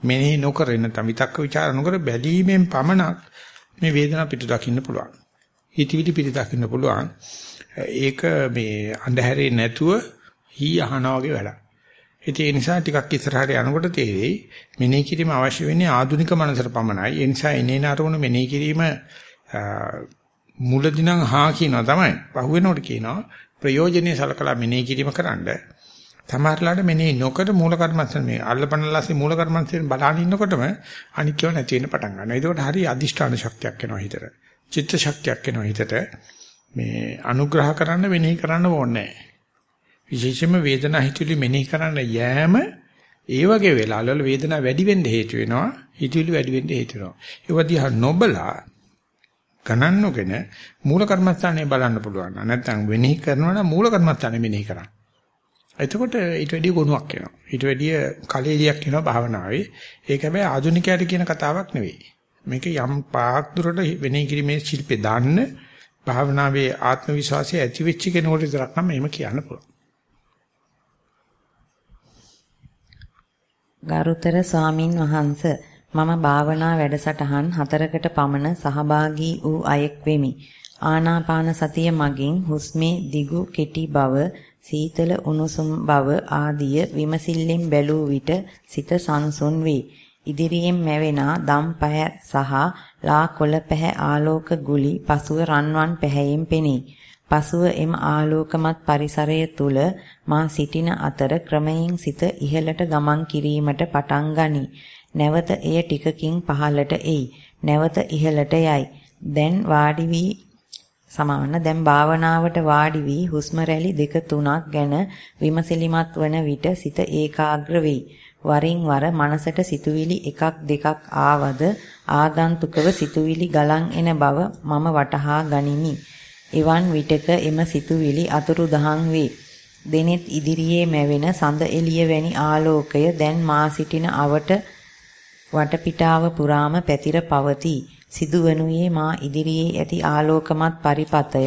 මෙනෙහි නොකර නැත්නම් විතක්ක ਵਿਚාර නොකර බැලීමෙන් පමණක් මේ වේදනාව පිටු දකින්න පුළුවන්. හිතවිලි පිටු දකින්න පුළුවන්. ඒක මේ අන්ධහැරේ නැතුව හී අහනා වගේ වැඩක්. ඒ නිසා ටිකක් ඉස්සරහට යනකොට තේරෙයි මෙනෙහි කිරීම අවශ්‍ය වෙන්නේ ආධුනික මනසට පමණයි. ඒ නිසා එනේන අරමුණු මෙනෙහි කිරීම මුලදී නම් හා කියනවා තමයි. පහුවෙනකොට කියනවා ප්‍රයෝජනෙයි සලකලා මෙනෙහි කිරීම කරන්න. සමහරලාට මෙනෙහි නොකර මූල කර්මස්තන මේ අල්ලපනලාසේ මූල කර්මස්තෙන් බලන ඉන්නකොටම අනිත්‍යව නැති වෙන්න පටන් ගන්නවා. ඒකට හරි අදිෂ්ඨාන ශක්තියක් එනවා හිතට. චිත්ත ශක්තියක් එනවා හිතට. මේ අනුග්‍රහ කරන්න මෙනෙහි කරන්න ඕනේ නැහැ. විශේෂයෙන්ම වේදනා හිතුවිලි මෙනෙහි කරන්න යෑම ඒ වගේ වෙලාවල වේදනාව වැඩි වෙන්න හේතු වෙනවා හිතුවිලි වැඩි වෙන්න හේතු වෙනවා ඒව දිහා නොබලා ගණන් නොගෙන මූල කර්මස්ථානේ බලන්න පුළුවන් නැත්නම් වෙනෙහි කරනවා නම් මූල කර්මස්ථානේ මෙනෙහි කරන්න එතකොට ඊට වැඩිය ගුණයක් එනවා. ඊට වැඩිය කලෙලියක් එනවා භාවනාවේ. ඒක හැබැයි ආධුනිකයට කියන කතාවක් නෙවෙයි. මේක යම් පාක් දුරට වෙනෙහි කිරීමේ ශිල්පේ දාන්න භාවනාවේ ආත්ම විශ්වාසය ඇති වෙච්ච කෙනෙකුට විතරක් නම් එහෙම කියන්න පුළුවන්. ගරුතර ස්වාමින් වහන්ස මම භාවනා වැඩසටහන් හතරකට පමණ සහභාගී වූ අයෙක් වෙමි. ආනාපාන සතිය මගින් හුස්මේ දිගු කෙටි බව, සීතල උණුසුම් බව ආදිය විමසිල්ලෙන් බැලූ විට සිත සංසුන් වේ. ඉදිරියෙන් මැවෙනා දම් පැහැ සහ ලා කොළ පැහැ ආලෝක ගුලි පසුව රන්වන් පැහැයෙන් පෙනේ. පසුව එම ආලෝකමත් පරිසරය තුල මා සිටින අතර ක්‍රමයෙන් සිත ඉහළට ගමන් කිරීමට පටන් ගනී. නැවත එය ටිකකින් පහළට එයි. නැවත ඉහළට යයි. දැන් වාඩි වී සමාන දැන් භාවනාවට වාඩි වී හුස්ම රැලි දෙක තුනක් ගැන විමසිලිමත් වන විට සිත ඒකාග්‍ර වෙයි. වරින් වර මනසට සිතුවිලි එකක් දෙකක් ආවද ආගන්තුකව සිතුවිලි ගලන් එන බව මම වටහා ගනිමි. එවන් විටක එම සිතුවිලි අතුරු දහන් වේ. දෙනෙත් ඉදිරියේ මැවෙන සඳ එළිය වැනි ආලෝකය දැන් මා සිටින අවට වටපිටාව පුරාම පැතිර පවතී. සිදුවනුයේ මා ඉදිරියේ ඇති ආලෝකමත් පරිපතය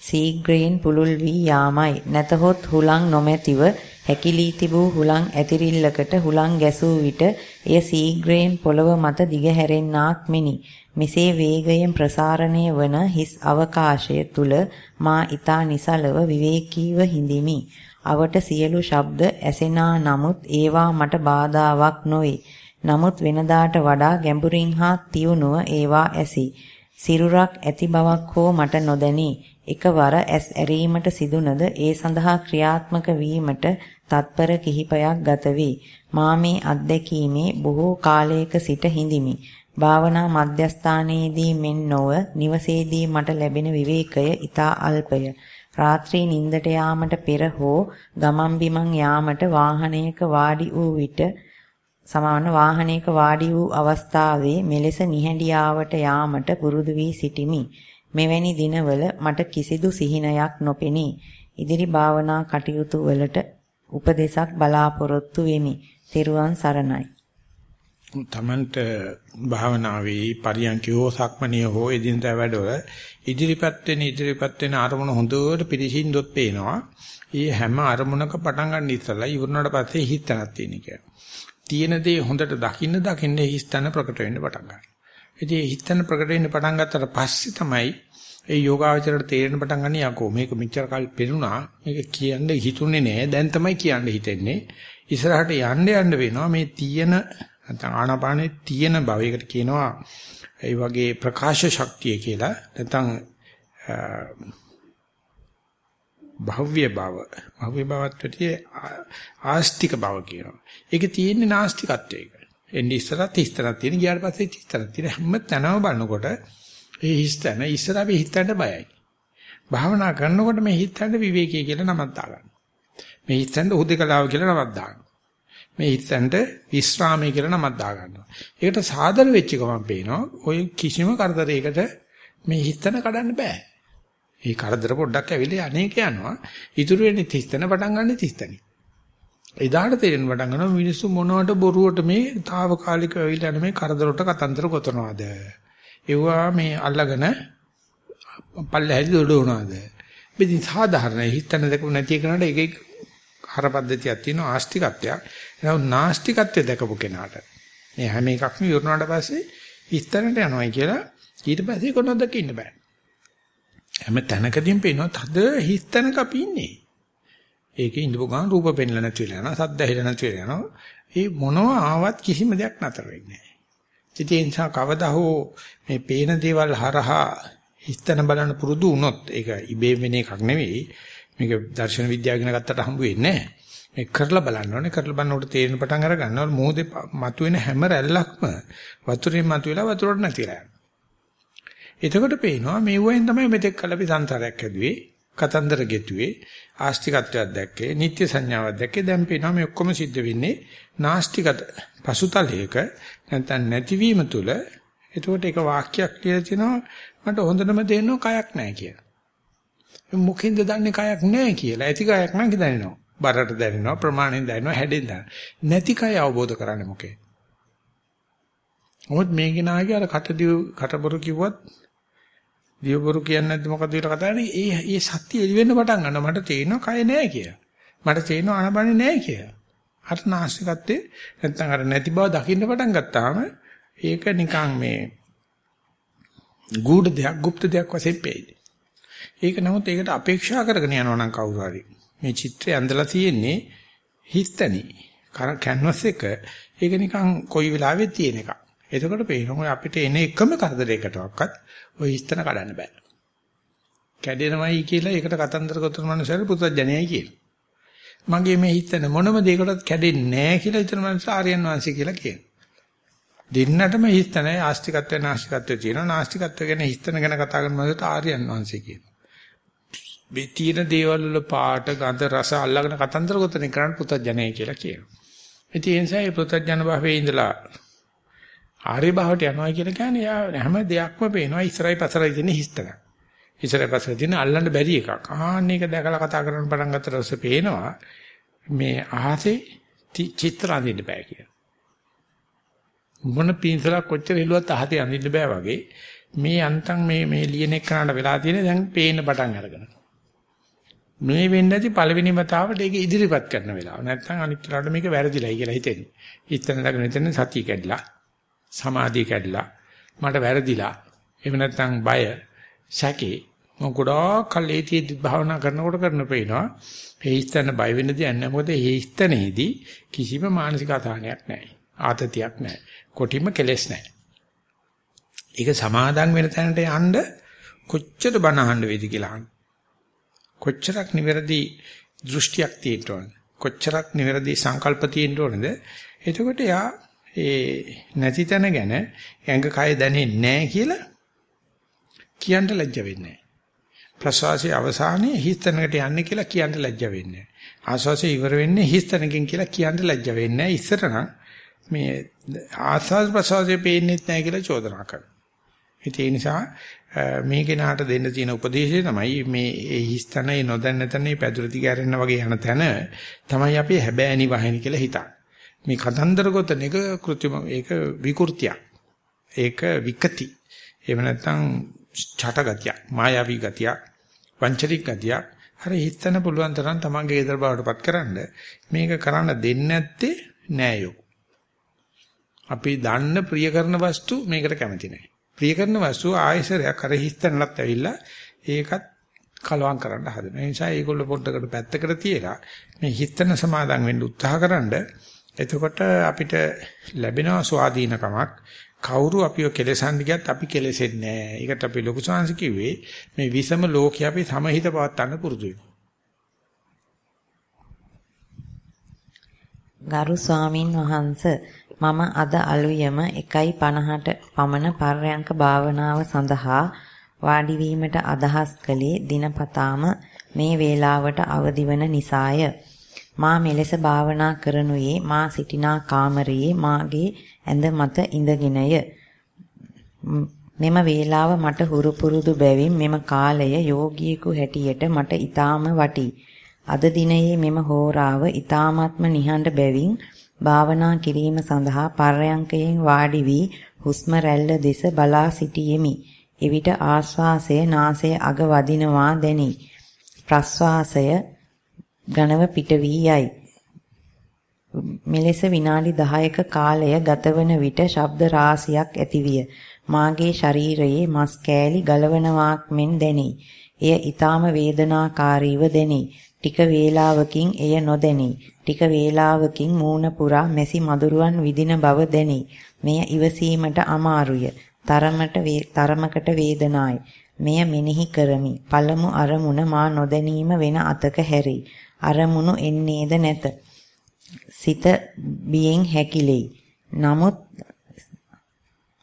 සීග්‍රයෙන් පුළුල් වී යාමයි. නැතහොත් හුලං නොමැතිව හැකිලී තිබූ හුලං ඇතිරිල්ලකට හුලං ගැසූ විට එය සීග්‍රයෙන් පොළව මත දිගහැරෙන්නාක් මෙනි. මෙසේ වේගයෙන් ප්‍රසාරණය වන හිස් අවකාශය තුල මා ඊතා නිසලව විවේකීව හිඳිමි. අවට සියලු ශබ්ද ඇසෙනා නමුත් ඒවා මට බාධාවක් නොවේ. නමුත් වෙනදාට වඩා ගැඹුරින් හා තියුණුව ඒවා ඇසි. සිරුරක් ඇති බවක් හෝ මට නොදැනී. එකවර ඇස් ඇරීමට සිදුනද ඒ සඳහා ක්‍රියාත්මක වීමට තත්පර කිහිපයක් ගත වේ. මා මේ අත්දැකීමේ බොහෝ කාලයක සිට හිඳිමි. භාවනා මධ්‍යස්ථානයේදී මෙන් නොව නිවසේදී මට ලැබෙන විවේකය ඊතා අල්පය. රාත්‍රී නිින්දට යාමට පෙර හෝ ගමන් බිමන් යාමට වාහනයක වාඩි වූ විට සමාන වාහනයක වාඩි වූ අවස්ථාවේ මෙලෙස නිහඬියාවට යාමට පුරුදු වී සිටිමි. මෙවැනි දිනවල මට කිසිදු සිහිනයක් නොපෙනී. ඉදිරි භාවනා කටයුතු වලට උපදේශක් බලාපොරොත්තු වෙමි. තෙරුවන් සරණයි. තමන්ට භාවනාවේ පරියන්කෝ සක්මණිය හෝ එදිනදා වැඩවල ඉදිරිපත් වෙන ඉදිරිපත් වෙන අරමුණ හොඳට පිළිසින්දොත් පේනවා. ඒ හැම අරමුණක පටන් ගන්න ඉස්සලා ඉවරනට පස්සේ හිතනක් තියෙන එක. තියෙන දේ හොඳට දකින්න දකින්න හිස්තන ප්‍රකට වෙන්න පටන් ගන්නවා. ඉතින් හිතන ප්‍රකට වෙන්න පටන් ගත්තට පස්සේ තමයි ඒ යෝගාවචරයට තේරෙන පටන් ගන්න යකෝ මේක මෙච්චර කල් පෙරුණා මේක කියන්න හිතුනේ නෑ. දැන් තමයි කියන්න හිතෙන්නේ. ඉස්සරහට යන්න යන්න වෙනවා. මේ තියෙන නැත්නම් ආනාපානේ තියෙන බව ඒකට කියනවා ඒ වගේ ප්‍රකාශ ශක්තිය කියලා. නැත්නම් භව්‍ය බව භව්‍ය බවත් පිටියේ ආස්තික බව කියනවා ඒකේ තියෙන්නේ නාස්තිකත්වයක එන්නේ ඉස්සරහත් ඉස්සරහත් තියෙන ගියාට පස්සේ ඉස්සරහත් තියෙන හැම තැනම බලනකොට ඒ හිස්තන ඉස්සර අපි හිතන්න බයයි. භාවනා කරනකොට මේ හිතන්න විවේකී කියලා නමක් දාගන්න. මේ හිතන්න උදේකලාව කියලා නමක් දාගන්න. මේ හිතන්න විස්රාමයේ කියලා නමක් දාගන්නවා. ඒකට සාදර වෙච්ච ගමන් පේනවා ඔය කිසිම කරදරයකට මේ හිතන කඩන්න බෑ. ඒ කරදර පොඩ්ඩක් ඇවිල්ලා අනේක යනවා. ඉතුරු වෙන්නේ තිස්තන පටන් ගන්න තිස්තනේ. එදාට තේරෙන පටන් ගන්නවා මිනිස්සු මොනවට බොරුවට මේ తాවකාලික වෙවිලා මේ කරදරට කතන්දර ගොතනවාද? ඒවා මේ අල්ලගෙන පල්ලෙහැදි දොඩවනවාද ඉතින් සාධාරණ හිතන දෙක නැති කෙනාට එක එක හරපද්ධතියක් තියෙනවා ආස්තිකත්වයක්. එහෙනම් නාස්තිකත්වය දැකපු කෙනාට. මේ හැම එකක්ම ඉවරනාට පස්සේ හිතනට යනවායි කියලා ඊට පස්සේ කොනොදක ඉන්න බෑ. හැම තැනකදීම පේනවා තද හිතනක අපි ඉන්නේ ඒකේ ඉඳපු ගමන් රූප පෙන්ලා නැති වෙලා යනවා සද්ද ඇහිලා නැති වෙලා යනවා ඒ මොනවා ආවත් කිසිම දෙයක් නතර වෙන්නේ ඉතින් ඒ නිසා කවදා හෝ මේ පේන දේවල් හරහා හිතන බලන පුරුදු වුණොත් ඒක ඉබේ වෙන එකක් නෙවෙයි. මේක දර්ශන විද්‍යාව ඉගෙන ගත්තට හම්බ වෙන්නේ නැහැ. මේ කරලා බලන්න ඕනේ. කරලා බලනකොට තේරෙන පටන් අර ගන්නවා මොහොතේ මතුවෙන හැම රැල්ලක්ම වතුරේ මතුවලා වතුරට නැතිලා යනවා. එතකොට පේනවා මේ වයින් තමයි මෙතෙක් කල අපි සංසාරයක් හැදුවේ. කතන්දර ගෙතුවේ ආස්තිකත්වයක් දැක්කේ නිත්‍ය සංඥාවක් දැක්කේ දැන් පේනවා මේ ඔක්කොම සිද්ධ වෙන්නේ නාස්තිකත පසුතලයක නැත්නම් නැතිවීම තුල එතකොට එක වාක්‍යයක් කියලා තිනවා මට හොඳටම තේරෙනවා කයක් නැහැ කියලා. මොකෙන්ද දන්නේ කයක් නැහැ කියලා. ඇති කයක් නම් දැනෙනවා. බරට දැනෙනවා ප්‍රමාණයෙන් දැනෙනවා හැඩෙන් දැනෙනවා. නැති කය අවබෝධ කරන්නේ මොකේ? මොකද මේකේ නාගේ අර කටදිව කටබරු කිව්වත් දියබරු කියන්නේ නැද්ද මොකද කියලා කතා කරන්නේ? ඒ ඒ සත්‍ය එළි වෙන්න පටන් ගන්නවා. මට තේරෙනවා කය නැහැ කියලා. මට තේරෙනවා අනබන්නේ නැහැ කියලා. අර නාස්තිකත්වයේ නැත්තම් අර නැති බව දකින්න පටන් ගත්තාම ඒක නිකන් මේ ගුඩ දෙයක්, গুপ্ত දෙයක් වශයෙන් පෙයි. ඒක නමුත් ඒකට අපේක්ෂා කරගෙන යනවා නම් කවුරු හරි. මේ චිත්‍රය ඇඳලා තියෙන්නේ හිස්තනි. කැන්වස් එක ඒක නිකන් කොයි වෙලාවෙ තියෙන එකක්. එතකොට පේනවා අපිට එන එකම කරදරයකටවත් ওই හිස්තන කඩන්න බෑ. කැඩෙනවයි කියලා ඒකට කතන්දර ගොතන මනුස්සයර පුතඥයයි කියලා. මගේ මේ හිතන මොනම දෙයකටත් කැඩෙන්නේ නැහැ කියලා හිතන මනුස්ස ආර්යයන් වංශය කියලා කියනවා. දෙන්නටම හිතනයි ආස්තිකත්වය නාස්තිකත්වය තියෙනවා. නාස්තිකත්වය ගැන හිතන ගැන කතා කරන මනුස්සයට ආර්යයන් වංශය කියනවා. මේ තියෙන දේවල් වල පාට ගඳ රස අල්ලගෙන කතන්දර ගොතන කරන් පුතඥයයි කියලා කියනවා. ඉතින් ඒ නිසා මේ පුතඥ භාවයේ ඉඳලා ආර්ය භාවයට යනවා කියලා කියන්නේ යා හැම දෙයක්ම පේනවා ඉස්සරයි පස්සරයි තියෙන හිස්තන. ඉස්සර පස්සේ තියෙන අල්ලන්න බැරි එකක්. ආන්න ඒක දැකලා කතා කරන්න පටන් ගත්තට පස්සේ පේනවා මේ අහසේ චිත්‍ර අඳින්න බෑ කියලා. මොන පින්සලක් කොච්චර හෙළුවත් අහසේ අඳින්න බෑ වගේ මේ අන්තම් මේ මේ ලියන එක්කනට වෙලා තියෙන දැන් පේන්න පටන් අරගෙන. මේ වෙන්නේ නැති පළවෙනි මතාවට ඒක ඉදිරිපත් කරන වෙලාව. නැත්නම් අනිත් වෙලාවට මේක වැරදිලයි කියලා හිතෙන්නේ. ඉතන දගෙන ඉතන සතිය කැඩලා, සමාධිය කැඩලා, මට වැරදිලා. එහෙම නැත්නම් බය, සැකේ මම ගොඩාක් කල්ේතිය භාවනා කරනකොට කරන පේනවා. ඒ හිතන බය වෙන්න දෙයක් නැහැ. මොකද ඒ හිතනේදී කිසිම මානසික අසහනයක් නැහැ. ආතතියක් නැහැ. කොටිම කෙලෙස් නැහැ. ඒක සමාදන් වෙන තැනට යන්න කොච්චර බණ අහන්න වේද කියලා අහන්න. කොච්චරක් නිවැරදි දෘෂ්ටියක් තියෙන්න ඕනද? කොච්චරක් නිවැරදි සංකල්ප තියෙන්න ඕනද? එතකොට යා ඒ නැති තැන ගැන ඇඟ කය දැනෙන්නේ නැහැ කියලා කියන්න ලැජ්ජ වෙන්නේ නැහැ. ප්‍රසවාසයේ අවසානයේ හිස්තැනකට යන්නේ කියලා කියන්න ලැජ්ජ වෙන්නේ නැහැ. ආස්වාසයේ ඉවර වෙන්නේ හිස්තැනකින් කියලා කියන්න ලැජ්ජ වෙන්නේ නැහැ. ඉස්සර නම් මේ ආස්වාස් ප්‍රසවාසයේ පේන්නේ නැහැ කියලා චෝදනා කරනවා. ඒ නිසා මේ කෙනාට දෙන්න තියෙන උපදේශය තමයි මේ ඒ හිස්තනේ නොදැන්න තැනේ පැදුරති ගැරෙන්න වගේ යන තැන තමයි අපි හැබෑනි වහින කියලා හිතන්නේ. මේ කතන්දර ගොතන එක කෘත්‍රිම ඒක විකෘතියක්. ඒක විකති. එහෙම නැත්නම් ඡටගතියක්, මායාවී ගතියක්, වංචනික ගතියක්. හරි හිතන්න පුළුවන් තරම් තමන්ගේ ඊතර බවටපත් කරන්න මේක කරන්න දෙන්නේ නැත්තේ නෑයෝ. අපි දන්න ප්‍රිය කරන වස්තු මේකට කැමති නෑ. ප්‍රිය කරන වස්තුව ආයසරයක් අර හිස්තැනලත් ඇවිල්ලා ඒකත් කලවම් කරන්න හදනවා. ඒ නිසා ඒගොල්ලෝ පොඩ්ඩකට පැත්තකට තියලා මේ හිස්තැන සමාදන් වෙන්න උත්සාහකරනද එතකොට අපිට ලැබෙනවා ස්වාධීනකමක්. කවුරු අපිව කෙලසන්න ගියත් අපි කෙලෙසෙන්නේ නැහැ. ඒකට අපි ලොකු සංස් කිව්වේ මේ විසම ලෝකේ අපි සමහිත පවත්වන්න පුරුදු ගරු ස්වාමින් වහන්සේ මම අද අලුයම 1.50ට පමණ පර්යංක භාවනාව සඳහා වාඩි වීමට අදහස් කළේ දිනපතාම මේ වේලාවට අවදි වන නිසාය. මා මෙලෙස භාවනා කරනුයේ මා සිටිනා කාමරයේ මාගේ ඇඳ මත ඉඳගෙනය. මෙම වේලාව මට හුරු පුරුදු බැවින් මෙම කාලය යෝගියෙකු හැටියට මට ඊටාම වටී. අද දිනයේ මෙම හෝරාව ඊටාත්ම නිහඬ බැවින් භාවනා කිරීම සඳහා පර්යංකයෙන් වාඩි වී හුස්ම රැල්ල දෙස බලා සිටියෙමි. එවිට ආශ්වාසය නාසයේ අග වදිනවා දැනි. ප්‍රශ්වාසය ඝනව පිට වී යයි. මෙලෙස විනාඩි 10ක කාලය ගතවන විට ශබ්ද රාශියක් ඇතිවිය. මාගේ ශරීරයේ මස් කෑලි ගලවනවාක් මෙන් දැනි. එය ඊටාම වේදනාකාරීව දැනි. ටික වේලාවකින් එය නොදැනි. ටික වේලාවකින් මූණ පුරා මෙසි මදුරුවන් විදින බව දැනි. මෙය ඉවසීමට අමාරුය. තරමට තරමකට වේදනායි. මෙය මෙනෙහි කරමි. පළමු අරමුණ මා නොදැනීම වෙන අතක හැරි. අරමුණු එන්නේද නැත. සිත බියෙන් හැකිලෙයි. නමුත්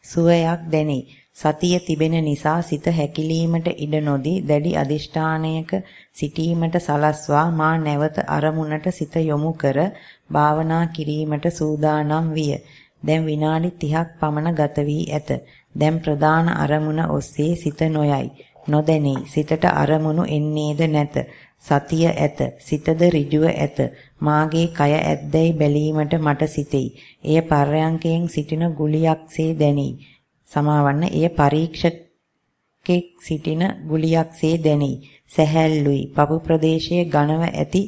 සුවයක් දැනේ. සතිය තිබෙන නිසා සිත හැකිලීමට ඉඩ නොදී දැඩි අදිෂ්ඨානයක සිටීමට සලස්වා මා නැවත අරමුණට සිත යොමු කර භාවනා කිරීමට සූදානම් විය. දැන් විනාඩි 30ක් පමණ ගත වී ඇත. දැන් ප්‍රධාන අරමුණ ඔස්සේ සිත නොයයි. නොදැනී සිතට අරමුණු එන්නේද නැත. සතිය ඇත. සිතද ඍජුව ඇත. මාගේ කය ඇද්දැයි බැලීමට මට සිතෙයි. එය පර්යංකයෙන් සිටින ගුලියක්සේ දැනේ. සමාවන්න එය පරීක්ෂකෙක් සිටින ගුලියක්සේ දැනේ. සැහැල්ලුයි. පපු ප්‍රදේශයේ ඝනව ඇති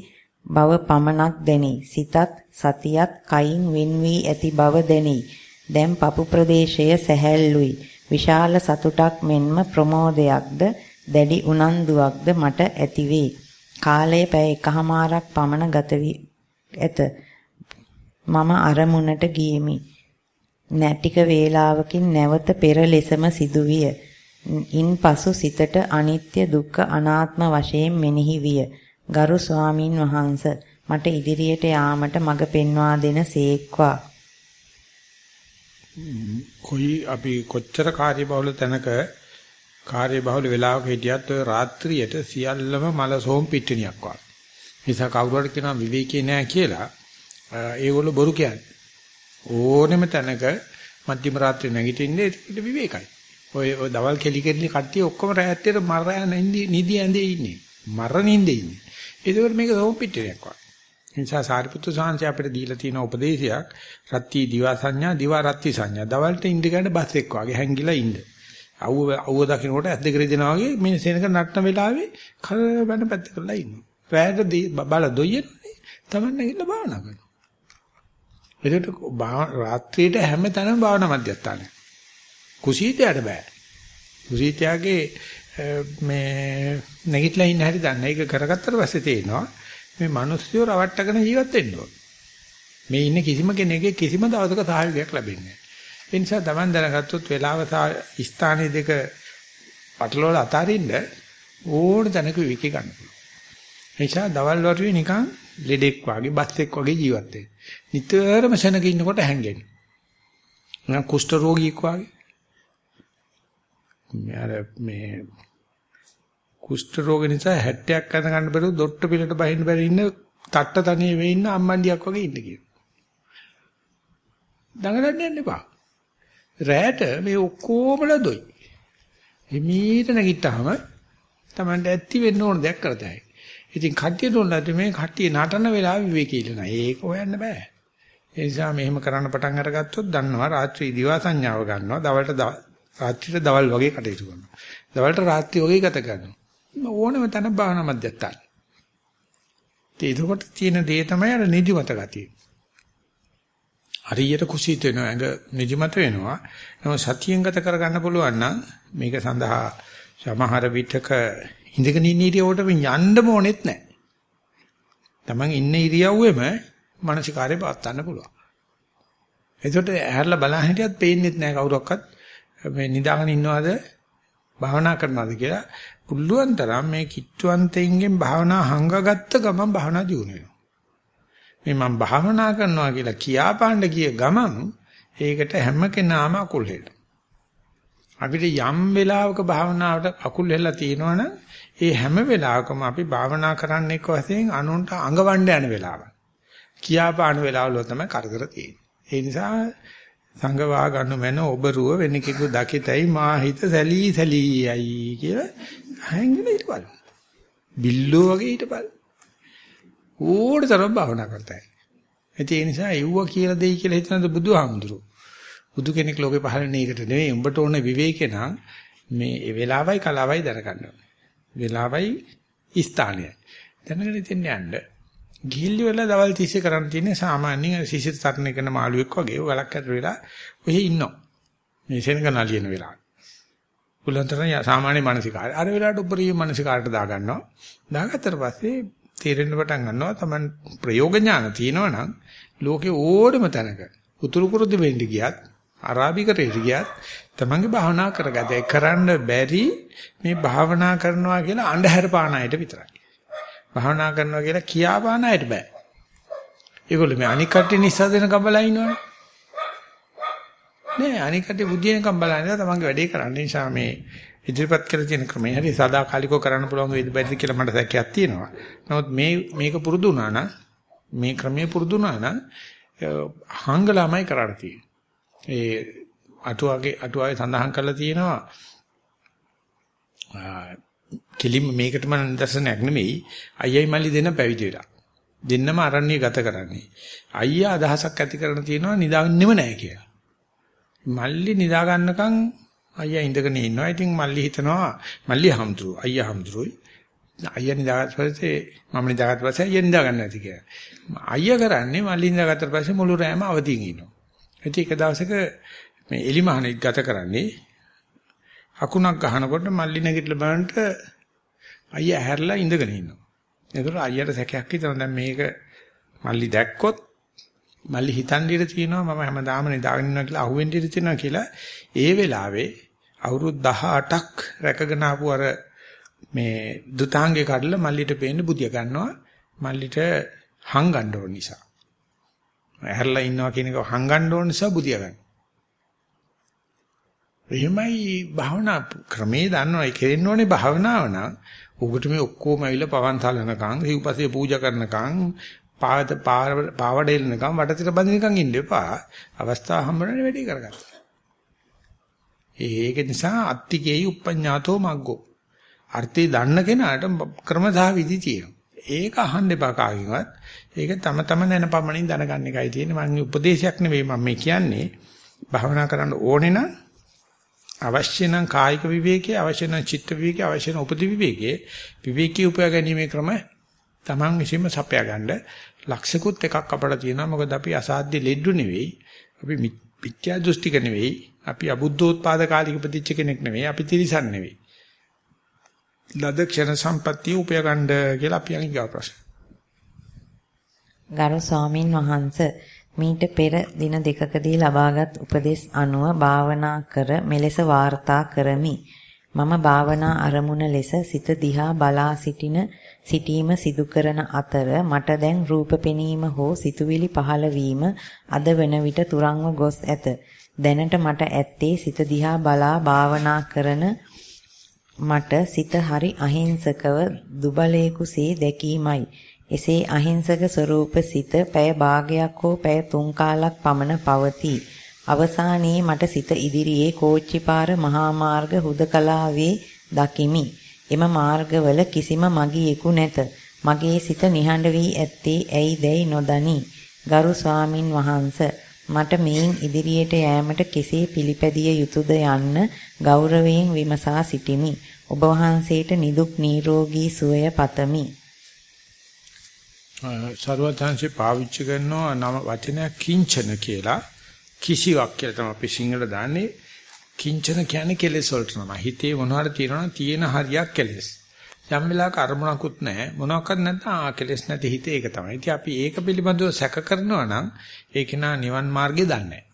බව පමණක් දැනේ. සිතත් සතියත් කයින් වෙන් වී ඇති බව දැනේ. දැන් පපු ප්‍රදේශය සැහැල්ලුයි. විශාල සතුටක් මෙන්ම ප්‍රමෝදයක්ද දැඩි උනන්දුවක්ද මට ඇතිවේ. කාලය පැය එකහමාරක් පමණ ගත වී ඇත. මම අරමුණට ගියෙමි. නැටික වේලාවකින් නැවත පෙර ලෙසම සිදුවිය. ඉන්පසු සිතට අනිත්‍ය දුක්ඛ අනාත්ම වශයෙන් මෙනෙහි විය. ගරු ස්වාමින් වහන්ස මට ඉදිරියට යාමට මඟ පෙන්වා දෙන සේක්වා. කොයි අපි කොච්චර කාර්යබහුල තැනක කාර්යබහුල වෙලාවක හිටියත් ඔය රාත්‍රියට සියල්ලම මල සෝම් පිටිනියක් වගේ. නිසා කවුරුහරි කියනවා විවේකී නෑ කියලා ඒගොල්ලෝ බොරු කියන්නේ. ඕනෙම තැනක මධ්‍යම රාත්‍රියේ නැගිටින්නේ ඒක විවේකයි. ඔය ඔය දවල් කෙලි කෙලි කට්ටිය ඔක්කොම රැත්තේට මර නිදි ඇඳේ ඉන්නේ. මර නින්දේ ඉන්නේ. ඒකවල මේක සෝම්පිට්ටයක් වගේ. ඒ නිසා සාරිපුත්තු සාංශය අපිට දීලා තියෙන උපදේශයක් රත්ති දිවා සංඥා දිවා රත්ති සංඥා. දවල්ට ඉඳ ගන්න බස් එක්ක වගේ හැංගිලා ඉන්න. අවුව අවුව දකින්නකොට ඇස් දෙක රිදෙනා වගේ මේ සෙනක නටන වෙලාවේ කර බැන පැත්ත කරලා ඉන්නවා. රැයට බල දොයියනේ. Taman නැගිටලා භාවනා කරනවා. ඒකට රාත්‍රියේට හැම තැනම භාවනා මධ්‍යස්ථානය. කුසීතයට බෑ. කුසීතයාගේ මේ නැගිටලා ඉන්න හැටි දන්න. ඒක කරගත්තට පස්සේ තේනවා මේ මිනිස්සුયો රවට්ටගෙන ජීවත් වෙන්න ඕන. මේ ඉන්න කිසිම කෙනෙකුගේ කිසිම දවසක සහයෝගයක් ලැබෙන්නේ නැහැ. ඒ නිසා Taman දැනගත්තොත් වේලාව සහ ස්ථානයේ දෙක පටලවල අතාරින්න ඕන තැනක විකි ගන්න පුළුවන්. ඒ නිසා දවල් වරුවේ නිකන් ලෙඩෙක් වගේ බස් එක් වගේ ජීවත් වෙන්න. නිතරම සෙනග ඉන්නකොට හැංගෙන්නේ. නිකන් කුෂ්ඨ රෝගියෙක් වගේ. මේ මේ කුෂ්ඨ රෝග නිසා 60ක් අඳ ගන්න බැරුව දොට්ට පිළට බහින්න බැරි ඉන්න තට්ට තනිය වෙ ඉන්න අම්මන්ඩියක් වගේ ඉන්න කියන. දඟලන්න යන්න එපා. රැට මේ ඔක්කොමල දොයි. හිමීට නැගිට්ටාම Tamanට ඇත්ති වෙන්න ඕන දෙයක් කරතයි. ඉතින් කට්ටිය දුන්නාට මේ කට්ටිය නටන වෙලාව විවේකී ඉලන. ඒක හොයන්න බෑ. ඒ නිසා මෙහෙම කරන්න පටන් අරගත්තොත් දන්නවා රාත්‍රී දිවා සංඥාව ගන්නවා. දවල්ට රාත්‍රියට දවල් වගේ කටයුතු කරනවා. දවල්ට රාත්‍රී වගේ ගත කරනවා. ඕනම තැන භාවනා මධ්‍යස්ථාන. ඒකකොට තියෙන දේ තමයි අර නිදිමත ගතිය. හරියට කුසීත වෙනවා ඇඟ නිදිමත වෙනවා. නම සතියෙන් ගත කරගන්න පුළුවන් නම් මේක සඳහා සමහර විටක ඉඳගෙන ඉන්න ඉරියව්වට යන්න ඕනෙත් නැහැ. Taman ඉන්න ඉරියව්වෙම මානසිකාරය පාත් ගන්න පුළුවන්. එතකොට ඇහැරලා බලන් හිටියත් පේන්නේත් නැහැ කවුරක්වත් මේ නිදාගෙන ඉන්නවද භාවනා කරනවද කියලා පුළුවන් තරම් මේ කිට්ටුවන්තෙන්ගෙන් භාවනා හංගගත්ත ගමන් භාවනා දියුණු වෙනවා. මේ මම භාවනා කරනවා කියලා කියාපාන්න ගිය ගමන් ඒකට හැම කෙනාම අකුල් හෙලනවා. අපිට යම් වෙලාවක භාවනාවට අකුල් හෙලලා තියෙනවනම් ඒ හැම වෙලාවකම අපි භාවනා කරන්න එක්ක වශයෙන් අනුන්ට අඟවන්න යන වෙලාව. කියාපාන වෙලාවල තමයි කරදර තියෙන්නේ. ඒ නිසා සංගවා ගන්න මැන ඔබ රුව වෙන කෙනෙකු දකිතයි මා හිත සැලී සැලීයි කියලා හැංගෙන හිටපල්. බිල්ලෝ වගේ හිටපල්. ඕඩතරම් භාවනා කරතයි. ඒ නිසා එව්ව කියලා දෙයි කියලා හිතනද බුදුහාමුදුරුවෝ. බුදු කෙනෙක් ලෝකේ පහළ නේකට නෙවෙයි උඹට ඕන විවේකේ නම් මේ වෙලාවයි කලාවයි දරගන්න ඕනේ. වෙලාවයි ස්ථානයයි. දැනගෙන ඉතින් යන්න. ගිහිල්ලි වෙලා දවල් 30 කරන්න තියෙන්නේ සාමාන්‍යයෙන් සිසිත තරණ කරන මාළුවෙක් වගේ ගලක් ඇතුළේ වෙලා ඔහි ඉන්නවා. මේ සෙනග නලියන වෙලාව. උලන්තර සාමාන්‍ය මානසිකාරය. අර වෙලාවට උපරිම මානසිකාරයට දා ගන්නවා. දාගත්තට පස්සේ තේරෙන්න පටන් ගන්නවා Taman ප්‍රයෝග ඥාන තියෙනවා නම් ලෝකේ ඕඩම තැනක උතුරු කුරුදු වෙන්න ගියත් අරාබිකරේට ගියත් තමන්ගේ භාවනා කරගත කරන්න බැරි මේ භාවනා කරනවා කියලා අඳුර පාන අයට විතරයි. භාවනා කරනවා කියලා කියා පාන අයට බෑ. ඒගොල්ලෝ මේ අනික් කට්ටිය නිසා දෙන කබලා ඉන්නවනේ. නෑ අනික් කට්ටිය බුද්ධියනකම් බලන්නේ තමන්ගේ වැඩේ කරන්න නිසා මේ ඉදිරිපත් කළ තියෙන ක්‍රමය හරි සදාකාලිකව කරන්න පුළුවන් වේද බැරිද කියලා මට සැකයක් තියෙනවා. නමුත් මේ මේක පුරුදු වුණා නම් මේ ක්‍රමයේ පුරුදු වුණා නම් හංගලාමයි කරන්න තියෙන්නේ. ඒ අටුවාගේ අටුවාවේ සඳහන් කරලා තියෙනවා කෙලිම මේකටම නිදර්ශනයක් නෙමෙයි අයියයි මල්ලි දෙන්න පැවිදි වෙලා දෙන්නම අරණ්‍ය ගත කරන්නේ අයියා අදහසක් ඇති කරන තියෙනවා නිදාගන්නෙම නැහැ කියලා මල්ලි නිදා ගන්නකම් අයියා ඉඳගෙන ඉන්නවා. ඉතින් මල්ලි හිතනවා මල්ලි හම්දුරු අයියා හම්දුරුයි අයියා නිදාගත්ත පස්සේ මම නිදාගත්ත පස්සේ අයියා නිදා ගන්න නැති කියලා. අයියා කරන්නේ මල්ලි නිදාගත්ත පස්සේ මුළු රෑම අවදිින් ඉන්නවා. ඉතින් එක දවසක මේ එලිමහනෙක් ගත කරන්නේ අකුණක් ගහනකොට මල්ලි නැගිටලා බලනට අයියා ඇහැරලා ඉඳගෙන ඉන්නවා. ඒතකොට අයියට සැකයක් හිතනවා දැන් මේක මල්ලි දැක්කොත් මල්ලි හිතන් ඉඳ තියෙනවා මම හැමදාම නිදාගෙන ඉන්නවා කියලා අහුවෙන් ඉඳ තියෙනවා කියලා ඒ වෙලාවේ අවුරුදු 18ක් රැකගෙන ආපු අර මේ දුතාංගේ කඩලා මල්ලිට පේන්න බුදිය ගන්නවා මල්ලිට හංගන්න ඕන නිසා. ඇහැරලා ඉන්නවා කියන එක හංගන්න ඕන නිසා බුදිය ගන්න. එහෙමයි භාවනා ක්‍රමේ දන්නවා ඒ කෙරෙන්න ඕනේ භාවනාව නම් උගට මේ ඔක්කොම ඇවිල්ලා පවන් තලනකම් සිව්පසේ පූජා කරනකම් පාද පාවඩේලනකම් වටතිර බඳිනකම් ඉන්න එපා අවස්ථාව හම්බුනනේ වැඩි කරගන්න. ඒක නිසා අත්තිකේයි උපඤ්ඤාතෝ මග්ගෝ. අර්ථය දන්න කෙනාට ක්‍රමදා විදි තියෙනවා. ඒක අහන්න එපා කාගෙන්වත්. ඒක තම තම නැන පමණින් දැනගන්න එකයි තියෙන්නේ. මම උපදේශයක් නෙවෙයි මම මේ කියන්නේ. භාවනා කරන්න ඕනේ නම් අවශ්‍ය නම් කායික විවේකයේ අවශ්‍ය නම් චිත්ත විවේකයේ අවශ්‍ය නම් උපදි විවේකයේ විවේකී උපයා ගැනීමේ ක්‍රම Taman විසින්ම සපයා ගන්න. ලක්ෂිකුත් එකක් අපට තියෙනවා. මොකද අපි අසාධ්‍ය ලෙඩු නෙවෙයි. අපි මිත්‍යා දෘෂ්ටික නෙවෙයි. අපි අබුද්ධෝත්පාද කාලික ප්‍රතිච්ච කෙනෙක් නෙවෙයි. අපි තිරිසන් නෙවෙයි. ලද ක්ෂණ සම්පත්තිය උපයා ගන්න කියලා අපි අනිගා ප්‍රශ්න. ගරු ස්වාමින් වහන්සේ මීට පෙර දින දෙකකදී ලබාගත් උපදෙස් අනුව භාවනා කර මෙලෙස වාර්තා කරමි. මම භාවනා අරමුණ ලෙස සිත දිහා බලා සිටින සිටීම සිදු කරන අතර මට දැන් රූප පෙනීම හෝ සිතුවිලි පහළ වීම අද වන විට තුරන්ව ගොස් ඇත. දැනට මට ඇත්තේ සිත දිහා බලා භාවනා කරන මට සිත හරි අහිංසකව දුබලයෙකුසේ දැකීමයි. එසේ අහිංසක ස්වરૂප සිත පැය භාගයක් හෝ පැය තුන් කාලක් පමණ පවතී. අවසානයේ මට සිත ඉදිරියේ කෝච්චිපාර මහා මාර්ග හුදකලාවේ දකිමි. එම මාර්ගවල කිසිම මගියෙකු නැත. මගේ සිත නිහඬ වී ඇත්තේ ඇයිදැයි නොදනි. ගරු ස්වාමින් වහන්සේ මට මේන් ඉදිරියට යෑමට කෙසේ පිළිපැදිය යුතුද යන්න ගෞරවයෙන් විමසා සිටිමි. ඔබ වහන්සේට නිදුක් නිරෝගී සුවය පතමි. සර්වඥාන්සේ පාවිච්චි කරනවා නම වචනය කිංචන කියලා කිසිවක් කියලා තමයි අපි සිංහල දාන්නේ කිංචන කියන්නේ කෙලෙස් වලට නම හිතේ මොනවාර තියෙනවා තියෙන හරියක් කෙලෙස් යම් වෙලාවක අරමුණකුත් නැහැ මොනවාක්වත් නැත්නම් ආ කෙලෙස් නැති හිතේ ඒක තමයි ඉතින් අපි ඒක පිළිබඳව සැක කරනවා නම් ඒක නා නිවන් මාර්ගය දන්නේ නැහැ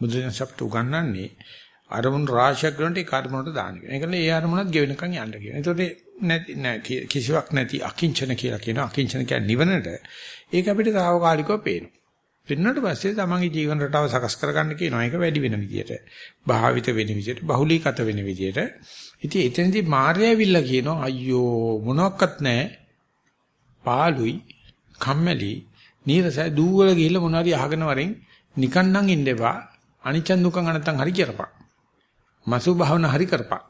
බුදුන් සප්ට උගන්වන්නේ අරමුණු රාශියක් ගන්නට ඒ අරමුණට දාන්න කියන. ඒකනේ ඒ අරමුණත් ගෙවෙනකන් යන්න කියන. ඒතකොට නැති නෑ කිසිවක් නැති අකිංචන කියලා කියනවා. අකිංචන කියන්නේ නිවනට. ඒක අපිට తాවකාලිකව පේනවා. පෙන්වන්නට පස්සේ තමන්ගේ ජීවන රටාව සකස් කරගන්න කියනවා. ඒක වැඩි වෙන විදියට. භාවිත වෙන විදියට, බහුලීගත වෙන විදියට. ඉතින් එතනදී මාර්යවිල්ල කියනවා අයියෝ මොනවත් නැහැ. පාළුයි, කම්මැලි, නීරසයි දූවල ගිහිල්ලා මොනවාරි අහගෙන වරෙන් නිකන් නම් ඉන්න එපා. අනිච්ච දුකං අනත්තං හරි කරපන්. මසු භාවනා හරි කරපන්.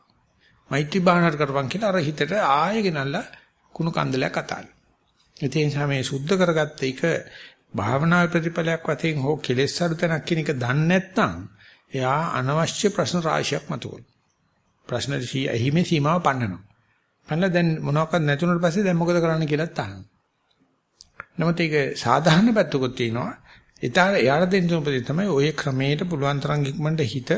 මෛත්‍රී භාවනාවට කරපන් කියලා අර හිතට ආයෙ ගෙනල්ලා කුණු කන්දලයක් අතාරින්. ඒ නිසා මේ සුද්ධ කරගත්ත එක භාවනා ප්‍රතිඵලයක් වශයෙන් හෝ කෙලෙස් අරුතනක් කියන එක දන්නේ නැත්නම් එයා අනවශ්‍ය ප්‍රශ්න රාශියක් මතුවෙනවා. ප්‍රශ්න ඇහිමේ සීමාව පන්නනවා. පන්නලා දැන් මොනවාක්වත් නැතුණට පස්සේ දැන් මොකද කරන්න කියලා තහනම්. නමුත් ඒක සාධාරණ පැත්තකුත් තියෙනවා. ඊට එයාට දෙන්න උපදෙස් තමයි ওই ක්‍රමයට පුළුවන් තරම් ඉක්මනට හිත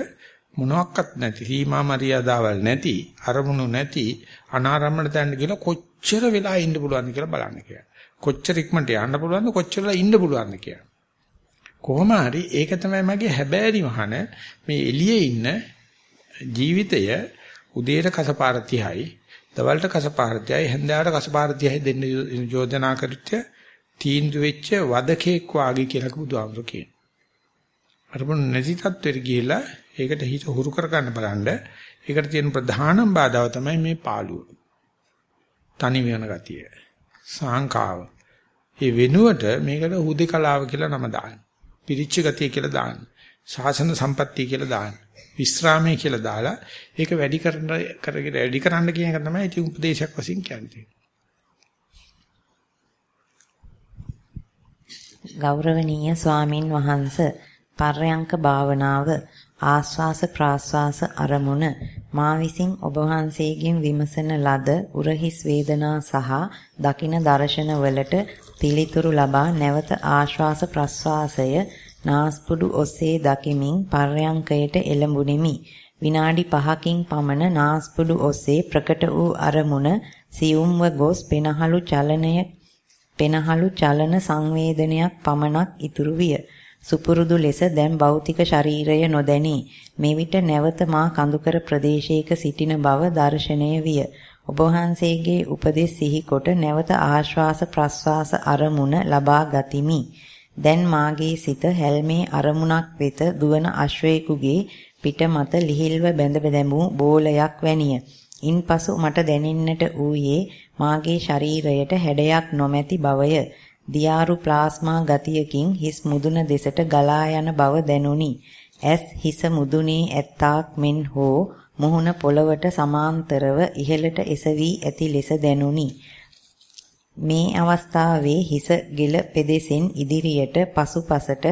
මොනවත් නැති සීමා මරියාදාවල් නැති අරමුණු නැති අනාරම්මන තැන්න කියලා කොච්චර වෙලා ඉන්න පුළුවන්ද කියලා බලන්න කියලා. කොච්චර ඉක්මනට යන්න පුළුවන්ද කොච්චර වෙලා ඉන්න පුළුවන්ද කියලා. කොහොම හරි ඒක තමයි මගේ හැබෑරි මහන මේ එළියේ ඉන්න ජීවිතය උදේට කසපාර 30යි දවල්ට කසපාර 30යි හැන්දෑවට කසපාර 30යි දෙන්න යෝජනා කරුත්‍ය තීන්දුව වෙච්ච වදකෙක් වාගේ කියලා බුදුහාමුදුරු කියනවා. අරමුණ නැති තත්ත්වෙට ගිහිලා ඒකට හිත හුරු කරගන්න බලන්න. ඒකට තියෙන ප්‍රධානම බාධාව තමයි මේ පාළුව. තනි වෙන ගතිය. සාංකාව. ඒ වෙනුවට මේකට හුදේකලාව කියලා නම දාන්න. පිරිච්ච ගතිය කියලා දාන්න. ශාසන සම්පත්තිය කියලා දාන්න. විස්රාමයේ කියලා දාලා ඒක වැඩි කරන්න කරගෙන වැඩි කරන්න කියන එක තමයි ඉති උපදේශයක් වශයෙන් කියන්නේ. ගෞරවනීය ස්වාමින් වහන්සේ පර්යංක භාවනාව ආස්වාස ප්‍රාස්වාස අරමුණ මා විසින් ඔබ වහන්සේගෙන් විමසන ලද උරහිස් වේදනා සහ දකින දර්ශන වලට පිළිතුරු ලබා නැවත ආශ්වාස ප්‍රස්වාසය නාස්පුඩු ඔස්සේ දකිමින් පර්යංකයට එළඹුනිමි. විනාඩි 5කින් පමණ නාස්පුඩු ඔස්සේ ප්‍රකට වූ අරමුණ සියුම්ව ගොස් පෙනහළු චලනය පෙනහළු චලන සංවේදනයක් පමණක් ඉතුරු විය. සුපුරුදු ලෙස දැන් භෞතික ශරීරය නොදැනී මෙවිට නැවත මා කඳුකර ප්‍රදේශයක සිටින බව දැర్శණය විය. ඔබ වහන්සේගේ උපදෙස් සිහිකොට නැවත ආශ්වාස ප්‍රශ්වාස අරමුණ ලබා ගතිමි. දැන් මාගේ සිත හැල්මේ අරමුණක් වෙත දුවන අශ්වයෙකුගේ පිට මත ලිහිල්ව බැඳ බැඳමු බෝලයක් වැනිය. ඉන්පසු මට දැනෙන්නට ඌයේ මාගේ ශරීරයට හැඩයක් නොමැති බවය. දියාරු ප්ලාස්මා ගතියකින් හිස් මුදුන දෙසට ගලා යන බව දැනුනි. ඇස් හිස මුදුනේ ඇත්තාක් මෙන් හෝ මුහුණ පොළවට සමාන්තරව ඉහළට එසවි ඇති ලෙස දැනුනි. මේ අවස්ථාවේ හිස ගෙල පෙදෙසින් ඉදිරියට පසුපසට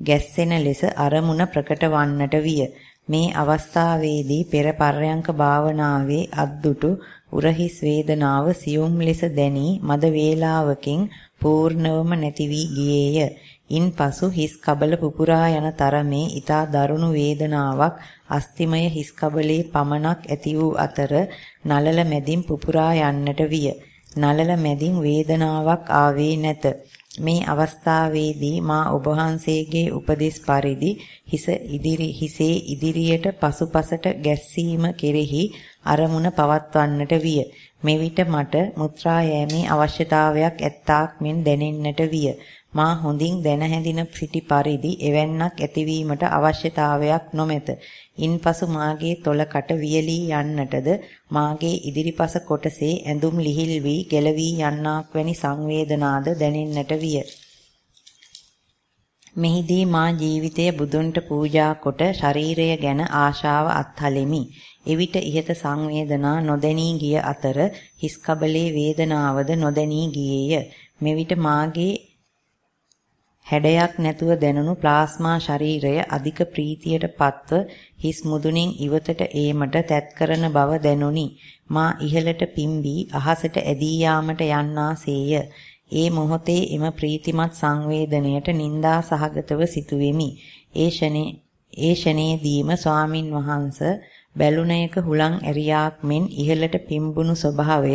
ගැස්සෙන ලෙස අරමුණ ප්‍රකට වන්නට විය. මේ අවස්ථාවේදී පෙර පර්යංක භාවනාවේ අද්දුටු උරහිස් වේදනාව සියුම් ලෙස දැනි මද වේලාවකින් පූර්ණවම නැති වී ගියේය. ඉන්පසු හිස් කබල පුපුරා යන තරමේ ඊතා දරුණු වේදනාවක් අස්තිමය හිස් කබලේ පමණක් ඇති වූ අතර නලල මැදින් පුපුරා යන්නට විය. නලල මැදින් වේදනාවක් ආවේ නැත. මේ අවස්ථාවේදී මා ඔබ වහන්සේගේ උපදෙස් පරිදි හිස ඉදිරි හිසේ ඉදිරියට පසුපසට ගැස්සීම කෙරෙහි අරමුණ පවත්වන්නට විය. මෙවිට මට මුත්‍රා යෑමේ අවශ්‍යතාවයක් ඇත්තාක් මෙන් දැනෙන්නට විය. මා හොඳින් දැන හැඳින සිටි පරිදි එවන්නක් ඇතිවීමට අවශ්‍යතාවයක් නොමැත. ඉන්පසු මාගේ තොලකට වියලී යන්නටද මාගේ ඉදිරිපස කොටසේ ඇඳුම් ලිහිල් වී ගැලවී යන්නක් වැනි සංවේදනාද දැනෙන්නට විය. මෙහිදී මා ජීවිතය බුදුන්ට පූජා කොට ශරීරය ගැන ආශාව අත්හලෙමි. එවිට ඉහත සංවේදනා නොදැනී ගිය අතර හිස් කබලේ වේදනාවද නොදැනී ගියේය. මෙවිට මාගේ හැඩයක් නැතුව දැනුණු ප්ලාස්මා ශරීරය අධික ප්‍රීතියට පත්ව හිස් මුදුනින් ඉවතට ඒමට තැත් කරන බව දැනුනි. මා ඉහළට පිම්බී අහසට ඇදී යාමට යන්නාසේය. ඒ මොහොතේ එම ප්‍රීතිමත් සංවේදනයට නිന്ദා සහගතව සිටුවෙමි. ඒ ෂනේ ඒ ෂනේදීම ස්වාමින් වහන්සේ බැලුණයක හුලං ඇරියාක් මෙන් ඉහළට පිම්බුණු ස්වභාවය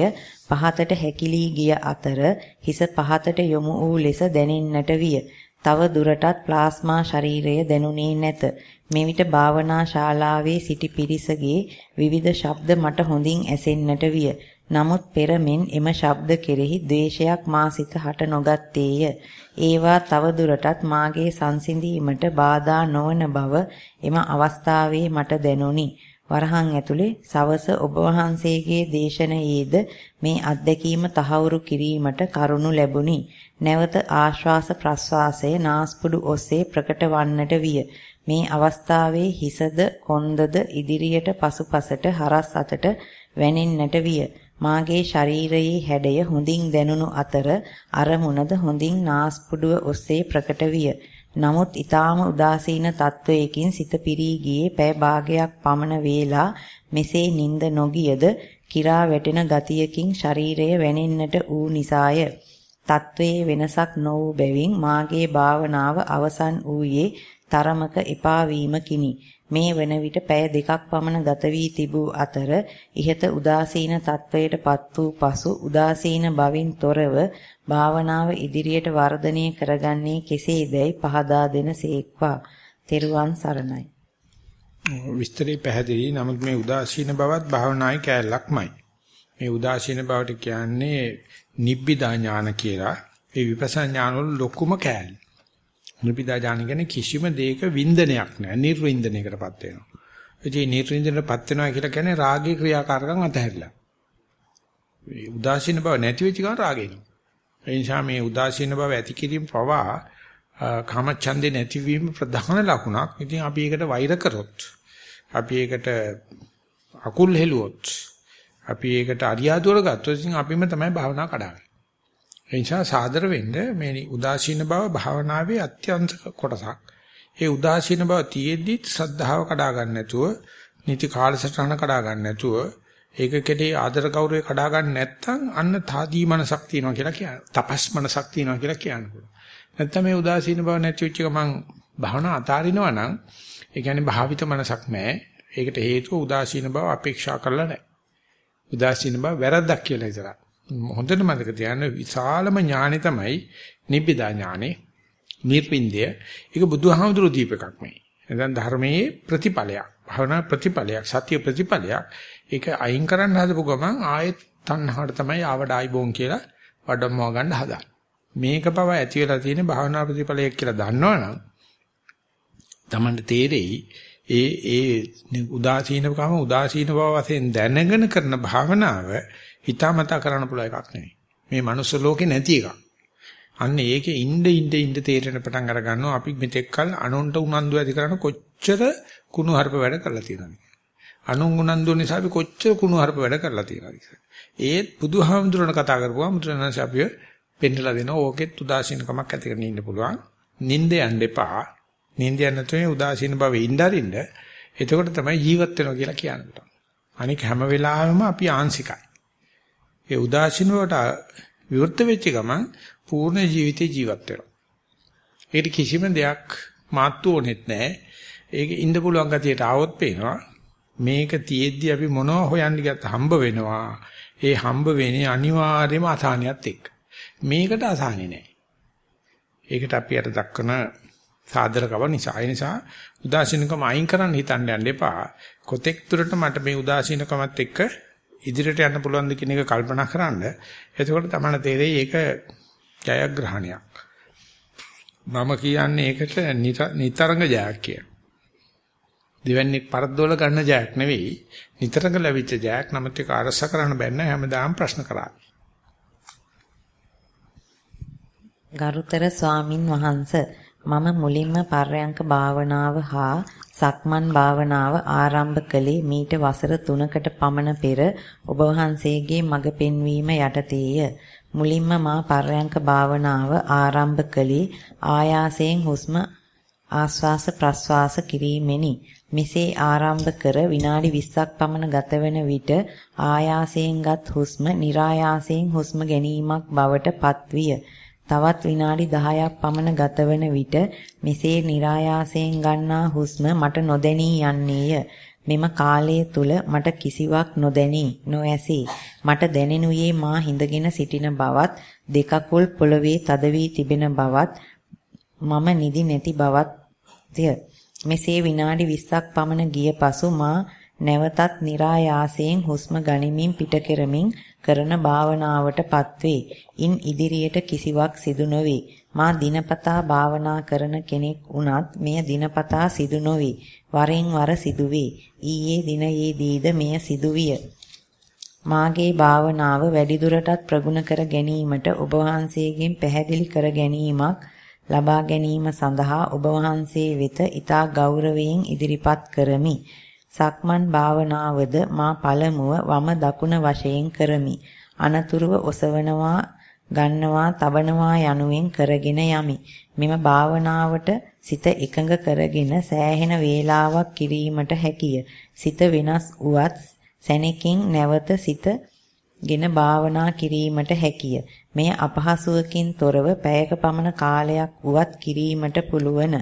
පහතට හැකිලී ගිය අතර හිස පහතට යොමු වූ ලෙස දැනෙන්නට විය. තව දුරටත් ප්ලාස්මා ශරීරය දැනුනේ නැත. මෙවිට භාවනා ශාලාවේ සිටි පිරිසගේ විවිධ ශබ්ද මට හොඳින් ඇසෙන්නට විය. නමුත් පෙරමෙන් එම ශබ්ද කෙරෙහි ද්වේෂයක් මා සිත හට නොගත්තේය. ඒවා තව දුරටත් මාගේ සංසිඳීමට බාධා නොවන බව එම අවස්ථාවේ මට දැනුනි. වරහන් ඇතුලේ සවස ඔබ වහන්සේගේ දේශනාවේද මේ අත්දැකීම තහවුරු කිරීමට කරුණු ලැබුණි. නැවත ආශ්වාස ප්‍රශ්වාසය නාස්පුඩු ඔස්සේ ප්‍රකට වන්නට විය. මේ අවස්ථාවේ හිසද කොන්දද ඉදිරියට පසුපසට හරස් අතට වැනෙන්නට විය. මාගේ ශරීරයේ හැඩය හොඳින් දැනුණු අතර අරමුණද හොඳින් නාස්පුඩුව ඔස්සේ ප්‍රකට විය. නමුත් ඊටාම උදාසීන තත්වයකින් සිත පිරී ගියේ පෑ භාගයක් පමණ වේලා මෙසේ නිින්ද නොගියද කිරා වැටෙන ගතියකින් ශරීරය වැනෙන්නට ඌ නිසාය. තත්වයේ වෙනසක් නො වූ බැවින් මාගේ භාවනාව අවසන් වූයේ තරමක එපා වීමකිනි. මේ වන විට පැය දෙකක් පමණ ගත වී තිබූ අතර ඉහත උදාසීන තත්වයටපත් වූ පසු උදාසීන බවින් තොරව භාවනාව ඉදිරියට වර්ධනය කරගන්නේ කෙසේදයි පහදා දෙනසේක්වා. තෙරුවන් සරණයි. විස්තරي පැහැදිලි. නමුත් මේ උදාසීන බවත් භාවනායි කැලලක්මයි. මේ උදාසීන බවට කියන්නේ නිබ්බිදා ඥාන කියලා. ඒ විපස්සනා ඥාන වල ලොකුම කැලල. නිබ්බිදා ඥාන කියන්නේ කිසිම දෙයක වින්දනයක් නැහැ. නිර්වින්දනයකටපත් වෙනවා. ඒ නිර්වින්දනයටපත් වෙනවා කියලා කියන්නේ රාගී ක්‍රියාකාරකම් අතහැරලා. මේ උදාසීන බව නැති වෙච්ච ගමන් රාගය එනවා. ඒ නිසා මේ උදාසීන බව ඇති කිරීම පවා කාමච්ඡන්දේ නැතිවීම ප්‍රධාන ලකුණක්. ඉතින් අපි ඒකට වෛර කරොත් අපි ඒකට අකුල් හෙළුවොත් අපි ඒකට අරියාදුවර ගත්තොත් ඉතින් අපිම තමයි භාවනා කඩාවේ. ඒ නිසා සාදර වෙන්න මේ උදාසීන බව භාවනාවේ අත්‍යන්ත කොටසක්. ඒ උදාසීන බව තියෙද්දි සද්ධාව කඩා ගන්න නැතුව, නිති කාලසටහන කඩා ගන්න නැතුව ඒක කෙරේ ආදර ගෞරවය කඩා ගන්න නැත්නම් අන්න තාදී මනසක් තියෙනවා කියලා කියන. තපස් මනසක් තියෙනවා කියලා කියන්න පුළුවන්. නැත්නම් මේ උදාසීන බව නැති වෙච්ච එක මං භාවනා අතාරිනවා නම් ඒ කියන්නේ භාවිත මනසක් නැහැ. ඒකට හේතුව උදාසීන බව අපේක්ෂා කරලා නැහැ. උදාසීන බව වැරද්දක් කියලා ඉතලා. හොඳට මතක තියාගන්න විශාලම ඥානෙ තමයි නිබ්බිදා ඥානෙ. නිර්වින්දය. ඒක බුදුහාමුදුරු දීපකක් මේ. එතෙන් ධර්මයේ ප්‍රතිඵලයක්. භවනා ප්‍රතිඵලයක්. සත්‍ය ප්‍රතිඵලයක්. ඒක අයින් කරන්න හදපු ගමන් ආයෙත් තණ්හාවට තමයි ආවඩායි බොන් කියලා වඩම්මව ගන්න හදා. මේක පව ඇති වෙලා තියෙන භාවනා ප්‍රතිඵලයක් කියලා දන්නවනම් තමන්ට තේරෙයි ඒ ඒ උදාසීනකම උදාසීන බව වශයෙන් දැනගෙන කරන භාවනාව හිතාමතා කරන්න පුළුවන් එකක් නෙවෙයි. මේ මනුස්ස ලෝකේ නැති එකක්. අන්න ඒකේ ඉnde ඉnde ඉnde තේරෙන පටන් අර ගන්නවා. අපි මෙතෙක් කල අනුන්ට උනන්දු ඇති කරන කොච්චර කුණු හarp වැඩ කරලා තියෙනවද අනුන් උනන්දු නිසා අපි කොච්චර කුණු හarp වැඩ කරලා තියෙනවද ඒත් බුදුහාමුදුරණ කතා කරපුවා මුද්‍රණාංශ අපිව පෙන්නලා දෙනවා. ඕකෙත් උදාසීනකමක් ඇති කරගෙන ඉන්න පුළුවන්. නිින්ද යන්න එපා. නිින්ද යන්න තුනේ උදාසීන භවෙ ඉඳරින්න. එතකොට තමයි ජීවත් වෙනවා කියලා කියන්නේ අනික හැම වෙලාවෙම අපි ආංශිකයි. ඒ උදාසීන වලට විවෘත වෙච්ච ගමන් පූර්ණ ජීවිතේ ජීවත් වෙනවා. ඒකට කිසිම දෙයක් මාත්තු ඕනෙත් නැහැ. ඒක ඉන්න පුළුවන් ගතියට ආවොත් පේනවා. මේක තියෙද්දි අපි මොනව හොයන්න ගියත් හම්බ වෙනවා. ඒ හම්බ වෙන්නේ අනිවාර්යයෙන්ම අසහනියත් එක්ක. මේකට අසහනෙ නැහැ. ඒකට අපි අර දක්වන සාදරකව නිසා ඒ නිසා උදාසීනකම අයින් කරන්න හිතන්න යන්න එපා. කොතෙක් දුරට මට මේ උදාසීනකමත් එක්ක ඉදිරියට යන්න පුළුවන්ද කියන එක කල්පනා කරන්න. එතකොට තමයි තේරෙයි ඒක ජයග්‍රහණයක්. මම කියන්නේ ඒකට නිතරංග ජයක් කියන. දෙවන්නේ පරද්දවල ගන්න ජයක් නෙවෙයි නිතරංග ලැබිච්ච ජයක් නමුත් ඒක අරස කරන්න බැන්න හැමදාම ප්‍රශ්න කරා. ගරුතර ස්වාමින් වහන්සේ මම මුලින්ම පර්යංක භාවනාව හා සක්මන් භාවනාව ආරම්භ කළේ මීට වසර 3කට පමණ පෙර ඔබ වහන්සේගේ මඟ පෙන්වීම යටතේය. මුලින්ම මා පර්යංක භාවනාව ආරම්භ කළේ ආයාසයෙන් හුස්ම ආස්වාස ප්‍රස්වාස කිරීමෙනි. මෙසේ ආරම්භ කර විනාඩි 20ක් පමණ ගත වෙන විට ආයාසයෙන්ගත් හුස්ම નિરાයාසයෙන් හුස්ම ගැනීමක් බවට පත්විය. තවත් විනාඩි 10ක් පමණ ගතවන විට මෙසේ નિરાයාසයෙන් ගන්නා හුස්ම මට නොදැනී යන්නේය. මෙම කාලය තුල මට කිසිවක් නොදැනී නොඇසී මට දැනෙනුයේ මා හිඳගෙන සිටින බවත් දෙකකුල් පොළවේ තද වී තිබෙන බවත් මම නිදි නැති බවත්ය මෙසේ විනාඩි 20ක් පමණ ගිය පසු මා නැවතත් નિરાයාසයෙන් හුස්ම ගනිමින් පිට කෙරමින් කරන භාවනාවටපත් වේ. ඉන් ඉදිරියට කිසිවක් සිදු නොවේ. මා දිනපතා භාවනා කරන කෙනෙක් වුණත් මෙය දිනපතා සිදු නොවේ. වරින් වර සිදුවේ. ඊයේ දිනයේදීද මෙය සිදුවිය. මාගේ භාවනාව වැඩිදුරටත් ප්‍රගුණ කර ගැනීමට ඔබ වහන්සේගෙන් පැහැදිලි කර ගැනීමක් ලබා ගැනීම සඳහා ඔබ වහන්සේ වෙත ඊතා ගෞරවයෙන් ඉදිරිපත් කරමි. සක්මන් භාවනාවද මා පළමුව වම දකුණ වශයෙන් කරමි. අනතුරුව ඔසවනවා, ගන්නවා, තබනවා යනුවෙන් කරගෙන යමි. මෙම භාවනාවට සිත එකඟ කරගෙන සෑහෙන වේලාවක් කිරීමට හැකිය. සිත වෙනස් වුවත් සැනකින් නැවත සිත ගෙන භාවනා කිරීමට හැකිය. මෙය අපහසුවකින් තොරව පැයක පමණ කාලයක් වුවත් කිරීමට පුළුවන්.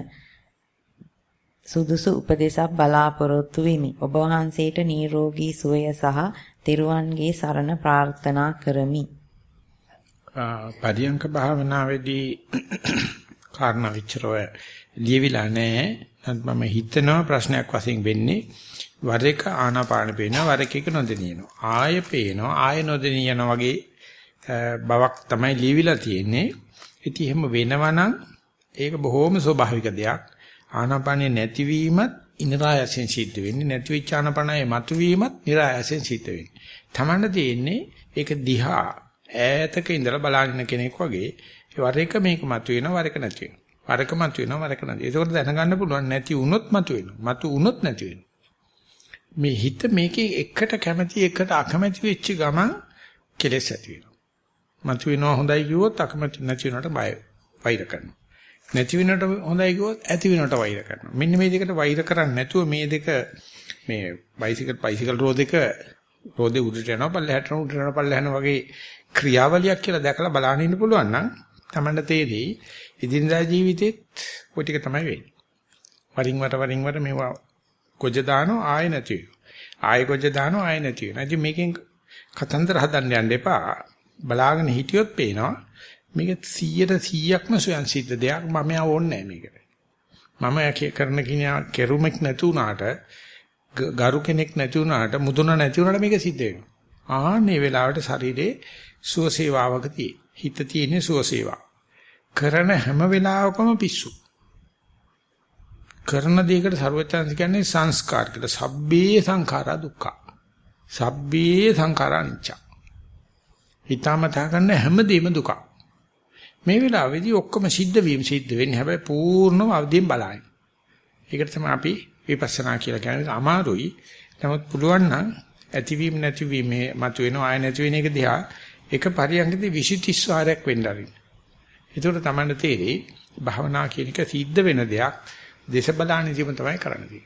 සුදුසු උපදේශක් බලාපොරොත්තු වෙමි. ඔබ වහන්සේට නිරෝගී සුවය සහ තෙරුවන්ගේ සරණ ප්‍රාර්ථනා කරමි. පරියංක භාවනාවේදී කාරණා විචරව ලියවිලා නැහැ. මම හිතනවා ප්‍රශ්නයක් වශයෙන් වෙන්නේ වර එක ආනාපාන පේනවා වර එක නොදෙනියනවා. ආය පේනවා ආය නොදෙනියන වගේ බවක් තමයි ලියවිලා තියෙන්නේ. ඉතින් එහෙම වෙනවනම් ඒක බොහොම ස්වභාවික දෙයක්. ආනාපානේ නැතිවීමත් ඉනරායසෙන් සිද්ධ වෙන්නේ නැති වෙච්ච ආනාපානයේ මතුවීමත් නිරායසෙන් සිද්ධ වෙන්නේ. තමන්න තියෙන්නේ ඒක දිහා ඈතක ඉඳලා බලන කෙනෙක් වගේ වර එක මේක මතුවෙනවා වර එක නැති වෙනවා. වර එක මතුවෙනවා වර එක නැති. ඒකෝට දැනගන්න පුළුවන් නැති වුණොත් මතුවෙනවා. මතු වුණොත් නැති වෙනවා. මේ හිත මේකේ එකට කැමැති එකට අකමැති වෙච්ච ගමන් කෙලෙස් ඇති වෙනවා. මතුවෙනවා හොඳයි කිව්වොත් අකමැති නැති වෙනවට බය වෛර කරනවා. නැති වෙනට හොඳයි කිව්වොත් ඇති වෙනට වෛර කරනවා. මෙන්න මේ දෙකට වෛර කරන්නේ නැතුව මේ දෙක මේ බයිසිකල් බයිසිකල් රෝදෙක රෝදේ උඩට යනවා පල්ලෙහාට උඩට යනවා පල්ලෙහාන වගේ ක්‍රියාවලියක් කියලා දැකලා බලන්න ඉන්න පුළුවන් නම් Tamanda තේරෙයි ඉදින්දා ජීවිතෙත් ඔය ටික තමයි වෙන්නේ. වරින් වර වරින් වර මේවා කොජ දානවා ආයෙ නැති වෙනවා. ආයෙ කොජ දානවා ආයෙ නැති වෙනවා. ඉතින් මේකෙන් කතන්දර හදන්න යන්න එපා. බලාගෙන හිටියොත් පේනවා මේක 100ට 100ක්ම සොයන් සිද්ධ දෙයක් මම ඕනේ මේකට. මම කරන කිනා කෙරුමක් නැති වුණාට ගරු කෙනෙක් නැති වුණාට මුදුන නැති වුණාට මේක සිද්ධ වෙනවා. ආන්නේ වෙලාවට ශරීරේ සුවසේවාවක තියෙයි. හිත තියෙන්නේ සුවසේවා. කරන හැම වෙලාවකම පිස්සු. කරන දෙයකට ਸਰවචන්ස කියන්නේ සංස්කාර කියලා. සබ්බේ සංඛාරා දුක්ඛ. සබ්බේ සංඛාරා අනිච්ච. හිතාමතා කරන හැම දෙයක්ම දුකක්. මේ වෙලාවේදී ඔක්කොම සිද්ධ වීම සිද්ධ වෙන්නේ හැබැයි පූර්ණව අවදීන් බලائیں. ඒකට තමයි අපි විපස්සනා කියලා කියන්නේ අමාරුයි. නමුත් පුළුවන් නම් ඇතිවීම නැතිවීම මතුවෙන ආය නැති වෙන එක දිහා එක පරියන්කදී 20 30 වාරයක් වෙන්න ආරින්. ඒතකොට තමයි තේරෙයි භාවනා කියන එක සිද්ධ වෙන දෙයක් දේශ බලාන ජීවන තමයි කරන්නේ.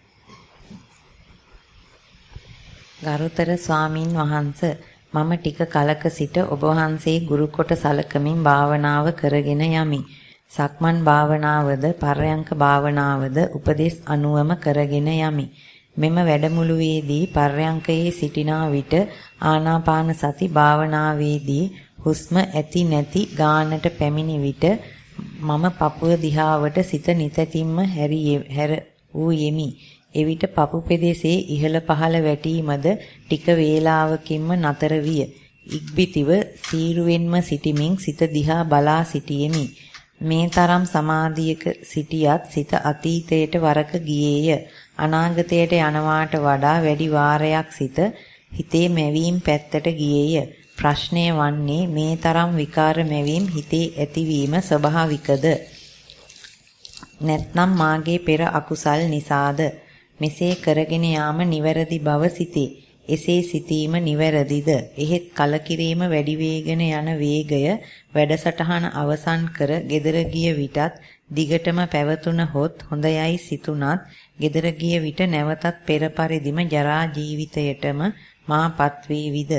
ගරුතර ස්වාමින් වහන්සේ මම ටික කලක සිට ඔබ වහන්සේ ගුරු කොට සලකමින් භාවනාව කරගෙන යමි. සක්මන් භාවනාවද පර්යංක භාවනාවද උපදේශ අනුවම කරගෙන යමි. මෙම වැඩමුළුවේදී පර්යංකයේ සිටිනා විට ආනාපාන සති භාවනාවේදී හුස්ම ඇති නැති ගානට පැමිණි විට මම පපුව දිහාවට සිත නිතැතිම්ම හැර වූ යෙමි. එවිට පපු පෙදෙසේ ඉහළ පහළ වැටීමද ටික වේලාවකින්ම නතර විය. ඉක්බිතිව සීරුවෙන්ම සිටිමින් සිත දිහා බලා සිටියෙමි. මේ තරම් සමාධියක සිටියත් සිත අතීතයට වරක ගියේය. අනාගතයට යනවාට වඩා වැඩි වාරයක් සිත හිතේ මැවීම් පැත්තට ගියේය. ප්‍රශ්නය වන්නේ මේ තරම් විකාර මැවීම් හිතේ ඇතිවීම ස්වභාවිකද? නැත්නම් මාගේ පෙර අකුසල් නිසාද? මෙසේ කරගෙන යාම නිවැරදි බව සිතේ. එසේ සිතීම නිවැරදිද? එහෙත් කලකිරීම වැඩි වේගෙන යන වේගය වැඩසටහන අවසන් කර gedara ගිය විටත් දිගටම පැවතුන හොත් හොඳයයි සිතුනත් gedara ගිය විට නැවතත් පෙර පරිදිම ජරා ජීවිතයටම මාපත් වේවිද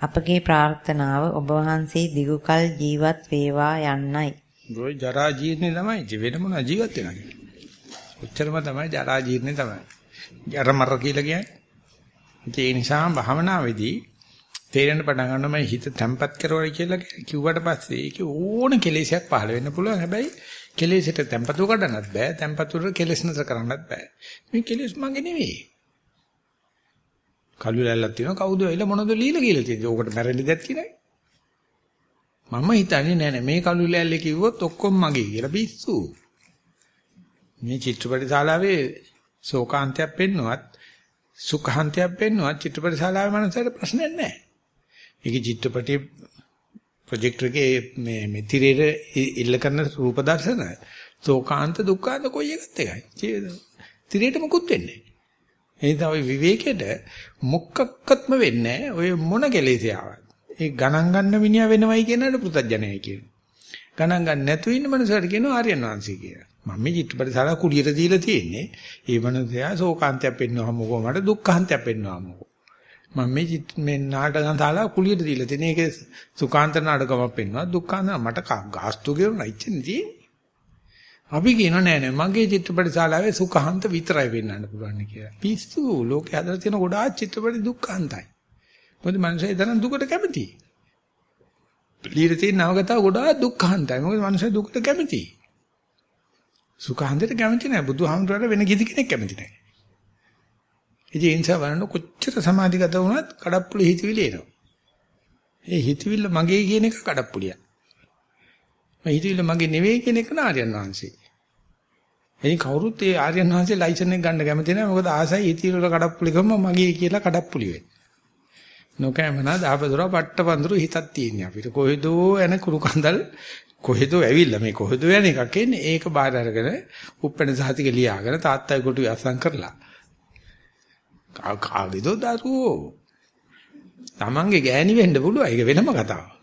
අපගේ ප්‍රාර්ථනාව ඔබ වහන්සේ දිගුකල් ජීවත් වේවා යන්නයි. ගොයි ජරා ජීර්ණේ තමයි වෙන මොන ජීවත් වෙනවද? ඔච්චරම තමයි ජරා ජීර්ණේ තමයි. ජර මර කියලා කියන්නේ. ඒ නිසා භවනාවේදී තේරෙන්න පටන් ගන්නවා මම හිත තැම්පත් කරවයි කියලා කිව්වට පස්සේ ඒක ඕන කෙලෙසයක් පහළ වෙන්න පුළුවන්. හැබැයි කෙලෙසට තැම්පතු කරන්නත් බෑ. තැම්පතුර කෙලෙස් නතර කරන්නත් බෑ. මේ කෙලෙස් මගේ නෙවෙයි. කළු ලැල්ලක් තියෙනවා කවුද ඇවිල්ලා මොනවද ලීලා කියලා තියෙන්නේ. ඕකට මැරෙන්න දෙයක් කියනයි. මම හිතන්නේ නෑ නෑ මේ කළු ලැල්ලේ කිව්වොත් ඔක්කොම මගේ කියලා පිස්සු. මේ චිත්‍රපට ශාලාවේ ශෝකාන්තයක් පෙන්නුවත් සුඛාන්තයක් පෙන්නුවත් චිත්‍රපට ශාලාවේ මනසට ප්‍රශ්නයක් නෑ. ඒකේ චිත්‍රපටයේ ප්‍රොජෙක්ටර් එකේ මේ මේ තිරේට ඉල්ල කරන රූප දර්ශන ශෝකාන්ත දුක්ඛාන්ත කොයි එකත් එකයි. තිරේට මොකුත් වෙන්නේ නෑ. එනිසා ওই විවේකෙට මොකක්වත්ම වෙන්නේ ඔය මොන කෙලෙසියාවක්. ඒ ගණන් ගන්න මිනිහා වෙනවයි කියනකට පුතඥයයි කියනවා. ගණන් ගන්න නැතුව ඉන්න මනුස්සයට කියනවා ආර්යයන් වංශය කියලා. මම මේ චිත්තපටි සාලා කුලියට දීලා තියෙන්නේ. ඒ මනුස්සයා ශෝකාන්තයක් පෙන්වවම මොකෝ මට දුක්ඛාන්තයක් පෙන්වවම මොකෝ. මම මේ මේ නාටකම් සාලා කුලියට දීලා තියෙන්නේ. ඒකේ සුඛාන්ත නාටකමක් පෙන්වනවා. දුක්ඛාන්ත මට ගාස්තු ගෙවුණා ඉච්චෙන්නේ තියෙන්නේ. අපි කියනවා නෑ නෑ මගේ චිත්‍රපට ශාලාවේ සුඛාන්ත විතරයි වෙන්නන්න පුළුවන් කියලා. පිස්සු ලෝකේ හදලා තියෙන ගොඩාක් චිත්‍රපට දුක්ඛාන්තයි. මොකද මිනිස්සු එදරන් දුකට කැමතියි. ලීර තියෙන නවගතාව ගොඩාක් දුක්ඛාන්තයි. මොකද මිනිස්සු දුකට කැමතියි. සුඛාන්තයට කැමති නෑ. බුදුහාමුදුරට වෙන කිසි කෙනෙක් කැමති නෑ. ඉතින් ඒ නිසා බලන්න කොච්චර සමාධිගත වුණත් කඩප්පුලි හිතවිලි එනවා. ඒ හිතවිල්ල මගේ කියන එක කඩප්පුලියක්. මම හිතවිල්ල මගේ නෙවෙයි කියන එක නාරයන් වහන්සේ. එනි කවුරුත් ඒ ආර්යයන් වහන්සේ ලයිසන් එක ගන්න කැමති නැහැ. මොකද ආසයි ඉතිරි වල කඩප්පුලි ගම මගේ කියලා කඩප්පුලි වෙයි. නොකෑමනා දාපදොර පට්ටපඳුරු හිතක් තියෙන්නේ අපිට. කොහෙදෝ යන කුරු කන්දල් කොහෙදෝ ඇවිල්ලා මේ කොහෙදෝ යන එකක් එන්නේ. ඒක බාහිර අරගෙන උප්පෙන සහතික ලියාගෙන තාත්තයි කොටු අසං කරලා. කාගේදෝ දරුවෝ. Tamange ගෑණි වෙන්න පුළුවන්. ඒක වෙනම කතාවක්.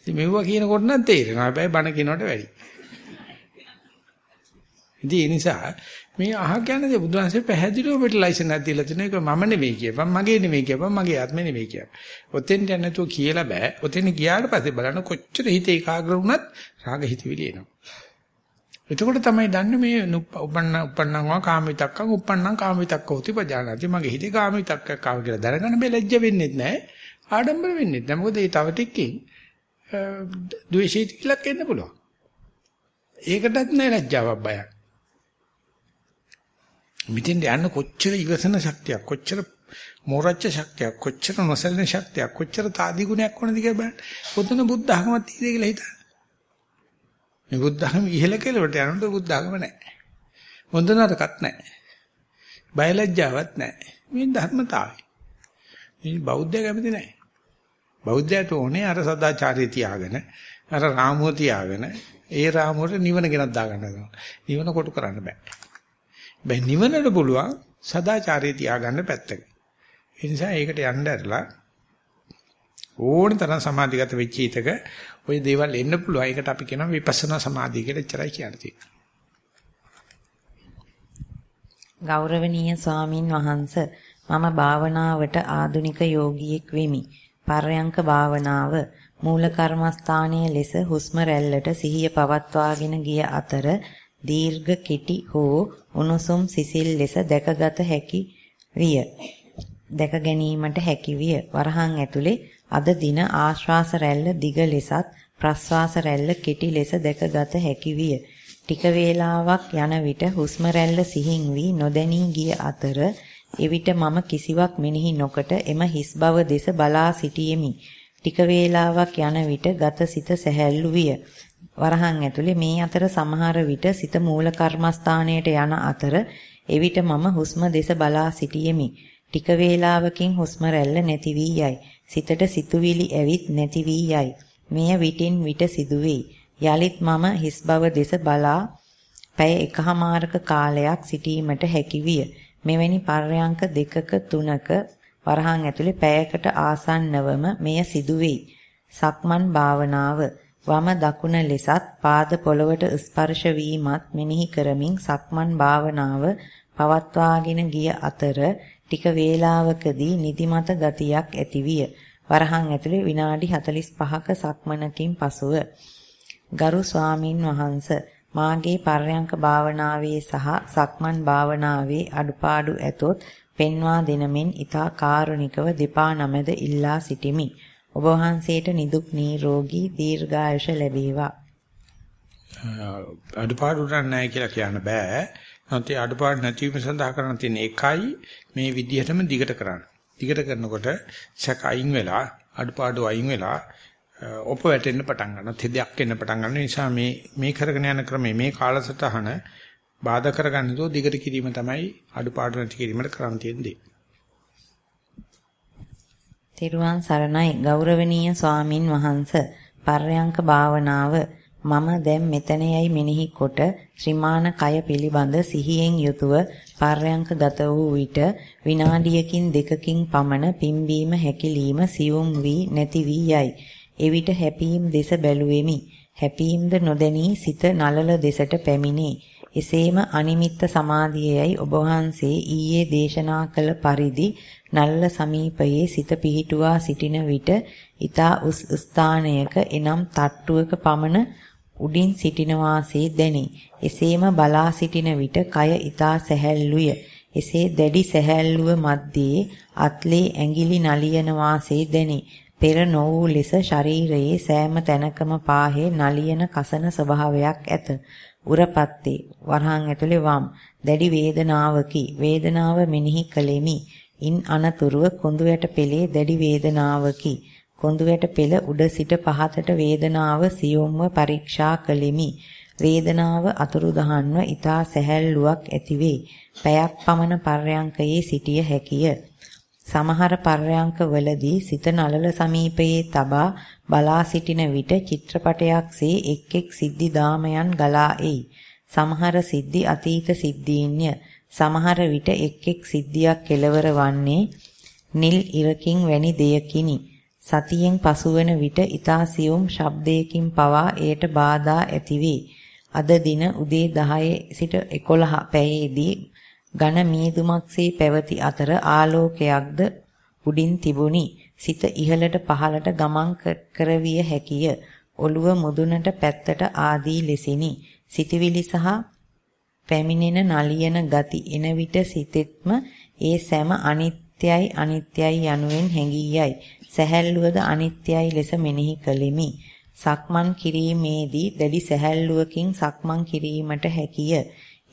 ඉතින් මෙවුවා කියනකොට නම් තේරෙනවා. හැබැයි බණ කියනකොට වැඩි. ඉතින් ඒ නිසා මේ අහ කියන්නේ බුදුහන්සේ පැහැදිලිව මෙට ලයිසන් එකක් දීලා තිනේ ඒක මම නෙවෙයි කියපන් මගේ නෙවෙයි කියපන් මගේ ආත්මෙ නෙවෙයි කියපන්. ඔතෙන් යන්නේ නැතුව කියලා බෑ. ඔතෙන් ගියාට පස්සේ බලන්න කොච්චර හිත ඒකාග්‍ර වුණත් රාග හිතවිලි එනවා. එතකොට තමයි දන්නේ මේ උපන්න උපන්නංවා කාමිතක්කං උපන්නං කාමිතක්කෝති පජානාති මගේ හිතේ කාමිතක්කක් ආව කියලා දැනගන්න බෑ ලැජ්ජ වෙන්නෙත් නෑ ආඩම්බර වෙන්නෙත් නෑ මොකද ඒ තව ටිකකින් ද්වේෂය තිලක් එන්න පුළුවන්. ඒකටත් නෑ ලැජ්ජාවක් බයක්. මිතින් යන්න කොච්චර ඉවසන ශක්තියක් කොච්චර මෝරච්ච ශක්තියක් කොච්චර නොසැලෙන ශක්තියක් කොච්චර තාදී ගුණයක් වුණද කියලා බලන්න. පොතන බුද්ධ ධර්මයක් තියෙද කියලා හිතන්න. මේ බුද්ධ ධර්ම ඉහළ කෙලවට යනකොට බුද්ධ ධර්ම නැහැ. හොඳ නරකත් නැහැ. බයලජ්ජාවක් නැහැ. මේ ධර්මතාවය. මේ බෞද්ධය කැමති නැහැ. බෞද්ධයට ඕනේ අර සදාචාරය තියාගෙන අර රාමුව තියාගෙන ඒ රාමුවට නිවන ගෙනත් දාගන්න නිවන කොටු කරන්න බෑ. බෑ නිවනට පුළුවන් සදාචාරය තියාගන්න පැත්තක. ඒ නිසා ඒකට යන්න ඇරලා ඕන තරම් සමාධිගත වෙච්ච හිතක ওই දේවල් එන්න පුළුවන්. ඒකට අපි කියනවා විපස්සනා සමාධිය කියලා එච්චරයි කියන්නේ. ගෞරවනීය ස්වාමින් වහන්ස මම භාවනාවට ආධුනික යෝගියෙක් වෙමි. පර්යංක භාවනාව මූල කර්මස්ථානයේ ලෙස හුස්ම රැල්ලට සිහිය පවත්වාගෙන ගිය අතර දීර්ඝ කෙටි හෝ උණුසුම් සිසිල් ලෙස දැකගත හැකි විය. දැක ගැනීමට හැකි විය. වරහන් ඇතුලේ අද දින ආශ්වාස රැල්ල දිග ලෙසත් ප්‍රශ්වාස රැල්ල කෙටි ලෙස දැකගත හැකි විය. ටික වේලාවක් යන විට හුස්ම රැල්ල සිහින් වී නොදැනී ගිය අතර එවිට මම කිසිවක් මෙනෙහි නොකොට එම හිස් බව දෙස බලා සිටියෙමි. ටික වේලාවක් යන විට ගත සිත සැහැල්ලු විය. වරහන් ඇතුලේ මේ අතර සමහර විට සිත මූල කර්මස්ථානයට යන අතර එවිට මම හුස්ම දෙස බලා සිටියෙමි. ටික වේලාවකින් හුස්ම රැල්ල නැති වී යයි. සිතට සිතුවිලි ඇවිත් නැති වී යයි. මෙය විටින් විට සිදුවේ. යලිත් මම හිස් බව දෙස බලා පැය එකහමාරක කාලයක් සිටීමට හැකි විය. මෙවැනි පර්යංක දෙකක තුනක වරහන් ඇතුලේ පැයකට ආසන්නවම මෙය සිදුවේ. සක්මන් භාවනාව වම දකුණ ලෙසත් පාද පොළවට ස්පර්ශ වීමත් මෙනෙහි කරමින් සක්මන් භාවනාව පවත්වාගෙන ගිය අතර ටික වේලාවකදී නිදිමත ගතියක් ඇතිවිය. වරහන් ඇතුලේ විනාඩි 45ක සක්මනකින් පසුව ගරු ස්වාමින් වහන්ස මාගේ පර්යංක භාවනාවේ සහ සක්මන් භාවනාවේ අඩුපාඩු ඇතොත් පෙන්වා දෙනමින් ඊතා කාරුණිකව දෙපා නමද ඉල්ලා සිටිමි. ඔබ වහන්සේට නිදුක් නිරෝගී දීර්ඝායුෂ ලැබේවා. අඩුපාඩු නැහැ කියලා කියන්න බෑ. නැත්නම් අඩුපාඩු නැතිවීම සඳහා කරන්න තියෙන එකයි මේ විදිහටම දිගට කරන්න. දිගට කරනකොට සැක අයින් වෙලා අඩුපාඩු අයින් වෙලා ඔප වැටෙන්න පටන් ගන්නවා. තෙදයක් එන්න පටන් ගන්න නිසා මේ මේ කරගෙන යන ක්‍රමේ මේ කාලසටහන බාධා කරගන්න දෝ දිගට කිරීම තමයි අඩුපාඩු නැති කිරීමට කරන්න තියෙන දේ. තෙරුවන් සරණයි ගෞරවනීය ස්වාමින් වහන්ස පර්යංක භාවනාව මම දැන් මෙතන යයි මෙනෙහි කොට ශ්‍රීමාන කය පිළිබඳ සිහියෙන් යුතුව පර්යංක ගත වූ විට විනාඩියකින් දෙකකින් පමණ පිම්බීම හැකිලිම සියුම් වී නැති වී යයි. එවිට හැපීම් දෙස බැලුවෙමි. හැපීම්ද නොදැනී සිත නලල දෙසට පැමිණේ. එසේම අනිමිත්ත සමාධියයි ඔබ වහන්සේ ඊයේ දේශනා කළ පරිදි නල්ල සමීපයේ සිත පිහිටුවා සිටින විට ඊතා උස් ස්ථානයක එනම් තට්ටුවක පමණ උඩින් සිටින වාසේ දැනේ. එසේම බලා සිටින විට කය ඊතා සැහැල්ලුය. එසේ දැඩි සැහැල්ලුව මැද්දේ අත්ලේ ඇඟිලි නලියන වාසේ දැනේ. පෙර නො වූ ලෙස ශරීරයේ සෑම තැනකම පාහේ නලියන කසන ස්වභාවයක් ඇත. උරපත්තේ වරහන් ඇතුලේ වම් දැඩි වේදනාවකි වේදනාව මෙනෙහි කළෙමි ඉන් අනතුරුව කොඳු යට පෙළේ දැඩි වේදනාවකි කොඳු යට පෙළ උඩ සිට පහතට වේදනාව සියොම්ව පරීක්ෂා කළෙමි වේදනාව අතුරුදහන්ව ඊතා සැහැල්ලුවක් ඇතිවේ පැයක් පමණ පර්යංකයේ සිටිය හැකිය සමහර පර්යංකවලදී සිත නලල සමීපයේ තබා බලා සිටින විට චිත්‍රපටයක්සේ එක් එක් සිද්ධි දාමයන් ගලා එයි. සමහර සිද්ධි අතීත සිද්ධීන්ය. සමහර විට එක් එක් සිද්ධියක් කෙලවර වන්නේ නිල් ඉරකින් වැනි දෙයකිනි. සතියෙන් පසුවන විට ඊතා සියුම් ශබ්දයකින් පවා එයට බාධා ඇතිවේ. අද දින උදේ 10 සිට 11 පැයේදී ඝන මීදුමක්සේ පැවති අතර ආලෝකයක්ද උඩින් තිබුණි. සිත ඉහළට පහළට ගමන් කරවිය හැකිය. ඔළුව මුදුනට පැත්තට ආදී ලෙසිනි. සිතවිලි සහ පැමිණෙන නලියන ගති එන විට සිතෙත්ම ඒ සෑම අනිත්‍යයි අනිත්‍යයි යනුවෙන් හැඟී යයි. සැහැල්ලුවද අනිත්‍යයි ලෙස මෙනෙහි කළෙමි. සක්මන් කිරීමේදී දැඩි සැහැල්ලුවකින් සක්මන් කිරීමට හැකිය.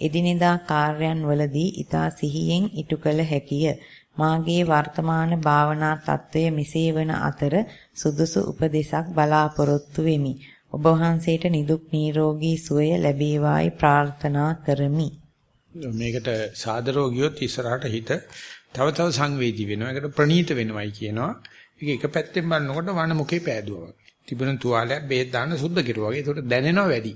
එදිනෙදා කාර්යයන් වලදී ඊතා සිහියෙන් ඉටු කළ හැකිය. මාගේ වර්තමාන භාවනා తත්වය මෙසේ වන අතර සුදුසු උපදේශක් බලාපොරොත්තු වෙමි. ඔබ වහන්සේට නිදුක් නිරෝගී සුවය ලැබේවායි ප්‍රාර්ථනා කරමි. මේකට සාදරෝ ගියොත් ඉස්සරහට හිත තව තව සංවේදී වෙනවා. ඒකට ප්‍රනීත වෙනවයි කියනවා. ඒක එක පැත්තෙන් බලනකොට වන මුඛේ පෑදුවා වගේ. තිබුණ තුවාලයක් බේත් දාන්න සුද්ධ කෙරුවා වගේ. ඒකට දැනෙනවා වැඩි.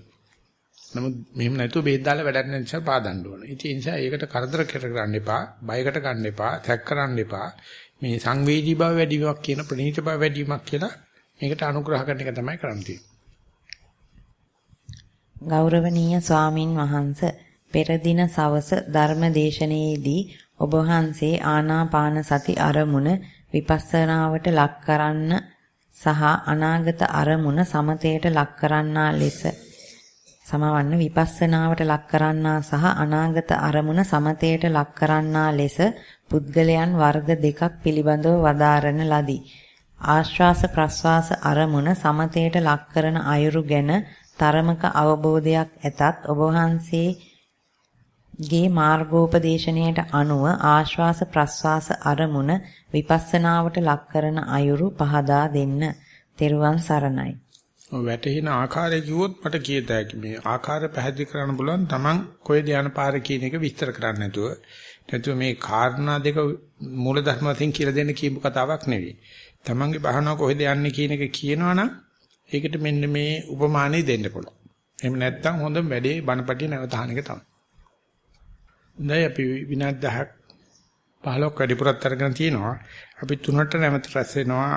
නමුත් මෙහෙම නැතුව බේත් දාලා වැඩක් නැති නිසා පාදන්න ඕන. ඉතින් ඒ නිසා ඒකට කරදර කරගන්න එපා, බයකට ගන්න එපා, තැක් කරන්න එපා. මේ සංවේදී බව වැඩි වීමක් කියන ප්‍රනීත බව වැඩි වීමක් කියලා මේකට අනුග්‍රහ කරන එක තමයි කරන්න තියෙන්නේ. ගෞරවනීය ස්වාමින් වහන්සේ පෙර දින සවස ධර්මදේශනයේදී ඔබ වහන්සේ ආනාපාන සති අරමුණ විපස්සනාවට ලක් කරන්න සහ අනාගත අරමුණ සමතයට ලක් කරන්නා ලෙස සමවන්න විපස්සනාවට ලක් කරන්නා සහ අනාගත අරමුණ සමතයට ලක් කරන්නා ලෙස පුද්ගලයන් වර්ග දෙකක් පිළිබඳව වදාරන ලදී. ආශ්වාස ප්‍රශ්වාස අරමුණ සමතයට ලක් කරන අයුරු ගැන තරමක අවබෝධයක් ඇතත් ඔබ වහන්සේගේ මාර්ගෝපදේශණයට අනුව ආශ්වාස ප්‍රශ්වාස අරමුණ විපස්සනාවට ලක් කරන අයුරු පහදා දෙන්න. තෙරුවන් සරණයි. වැටෙන ආකාරය කිව්වොත් මට කියත හැකි මේ ආකාරය පැහැදිලි කරන්න පුළුවන් Taman කොයි ධාන පාර කියන එක විස්තර කරන්න නැතුව නැතුව මේ කාරණා දෙක මූල ධර්ම වශයෙන් කියලා දෙන්න කියපු කතාවක් නෙවෙයි. Tamanගේ බහනාව කොහෙද යන්නේ කියන එක කියනවනම් ඒකට මෙන්න මේ උපමානෙ දෙන්න පුළුවන්. එහෙම නැත්නම් හොඳම වැඩේ බණපටිය නැවතහන එක තමයි. හොඳයි අපි විනාඩි 10ක් 15ක් වැඩිපුරත් අරගෙන තියෙනවා. අපි තුනට නැවත රැස් වෙනවා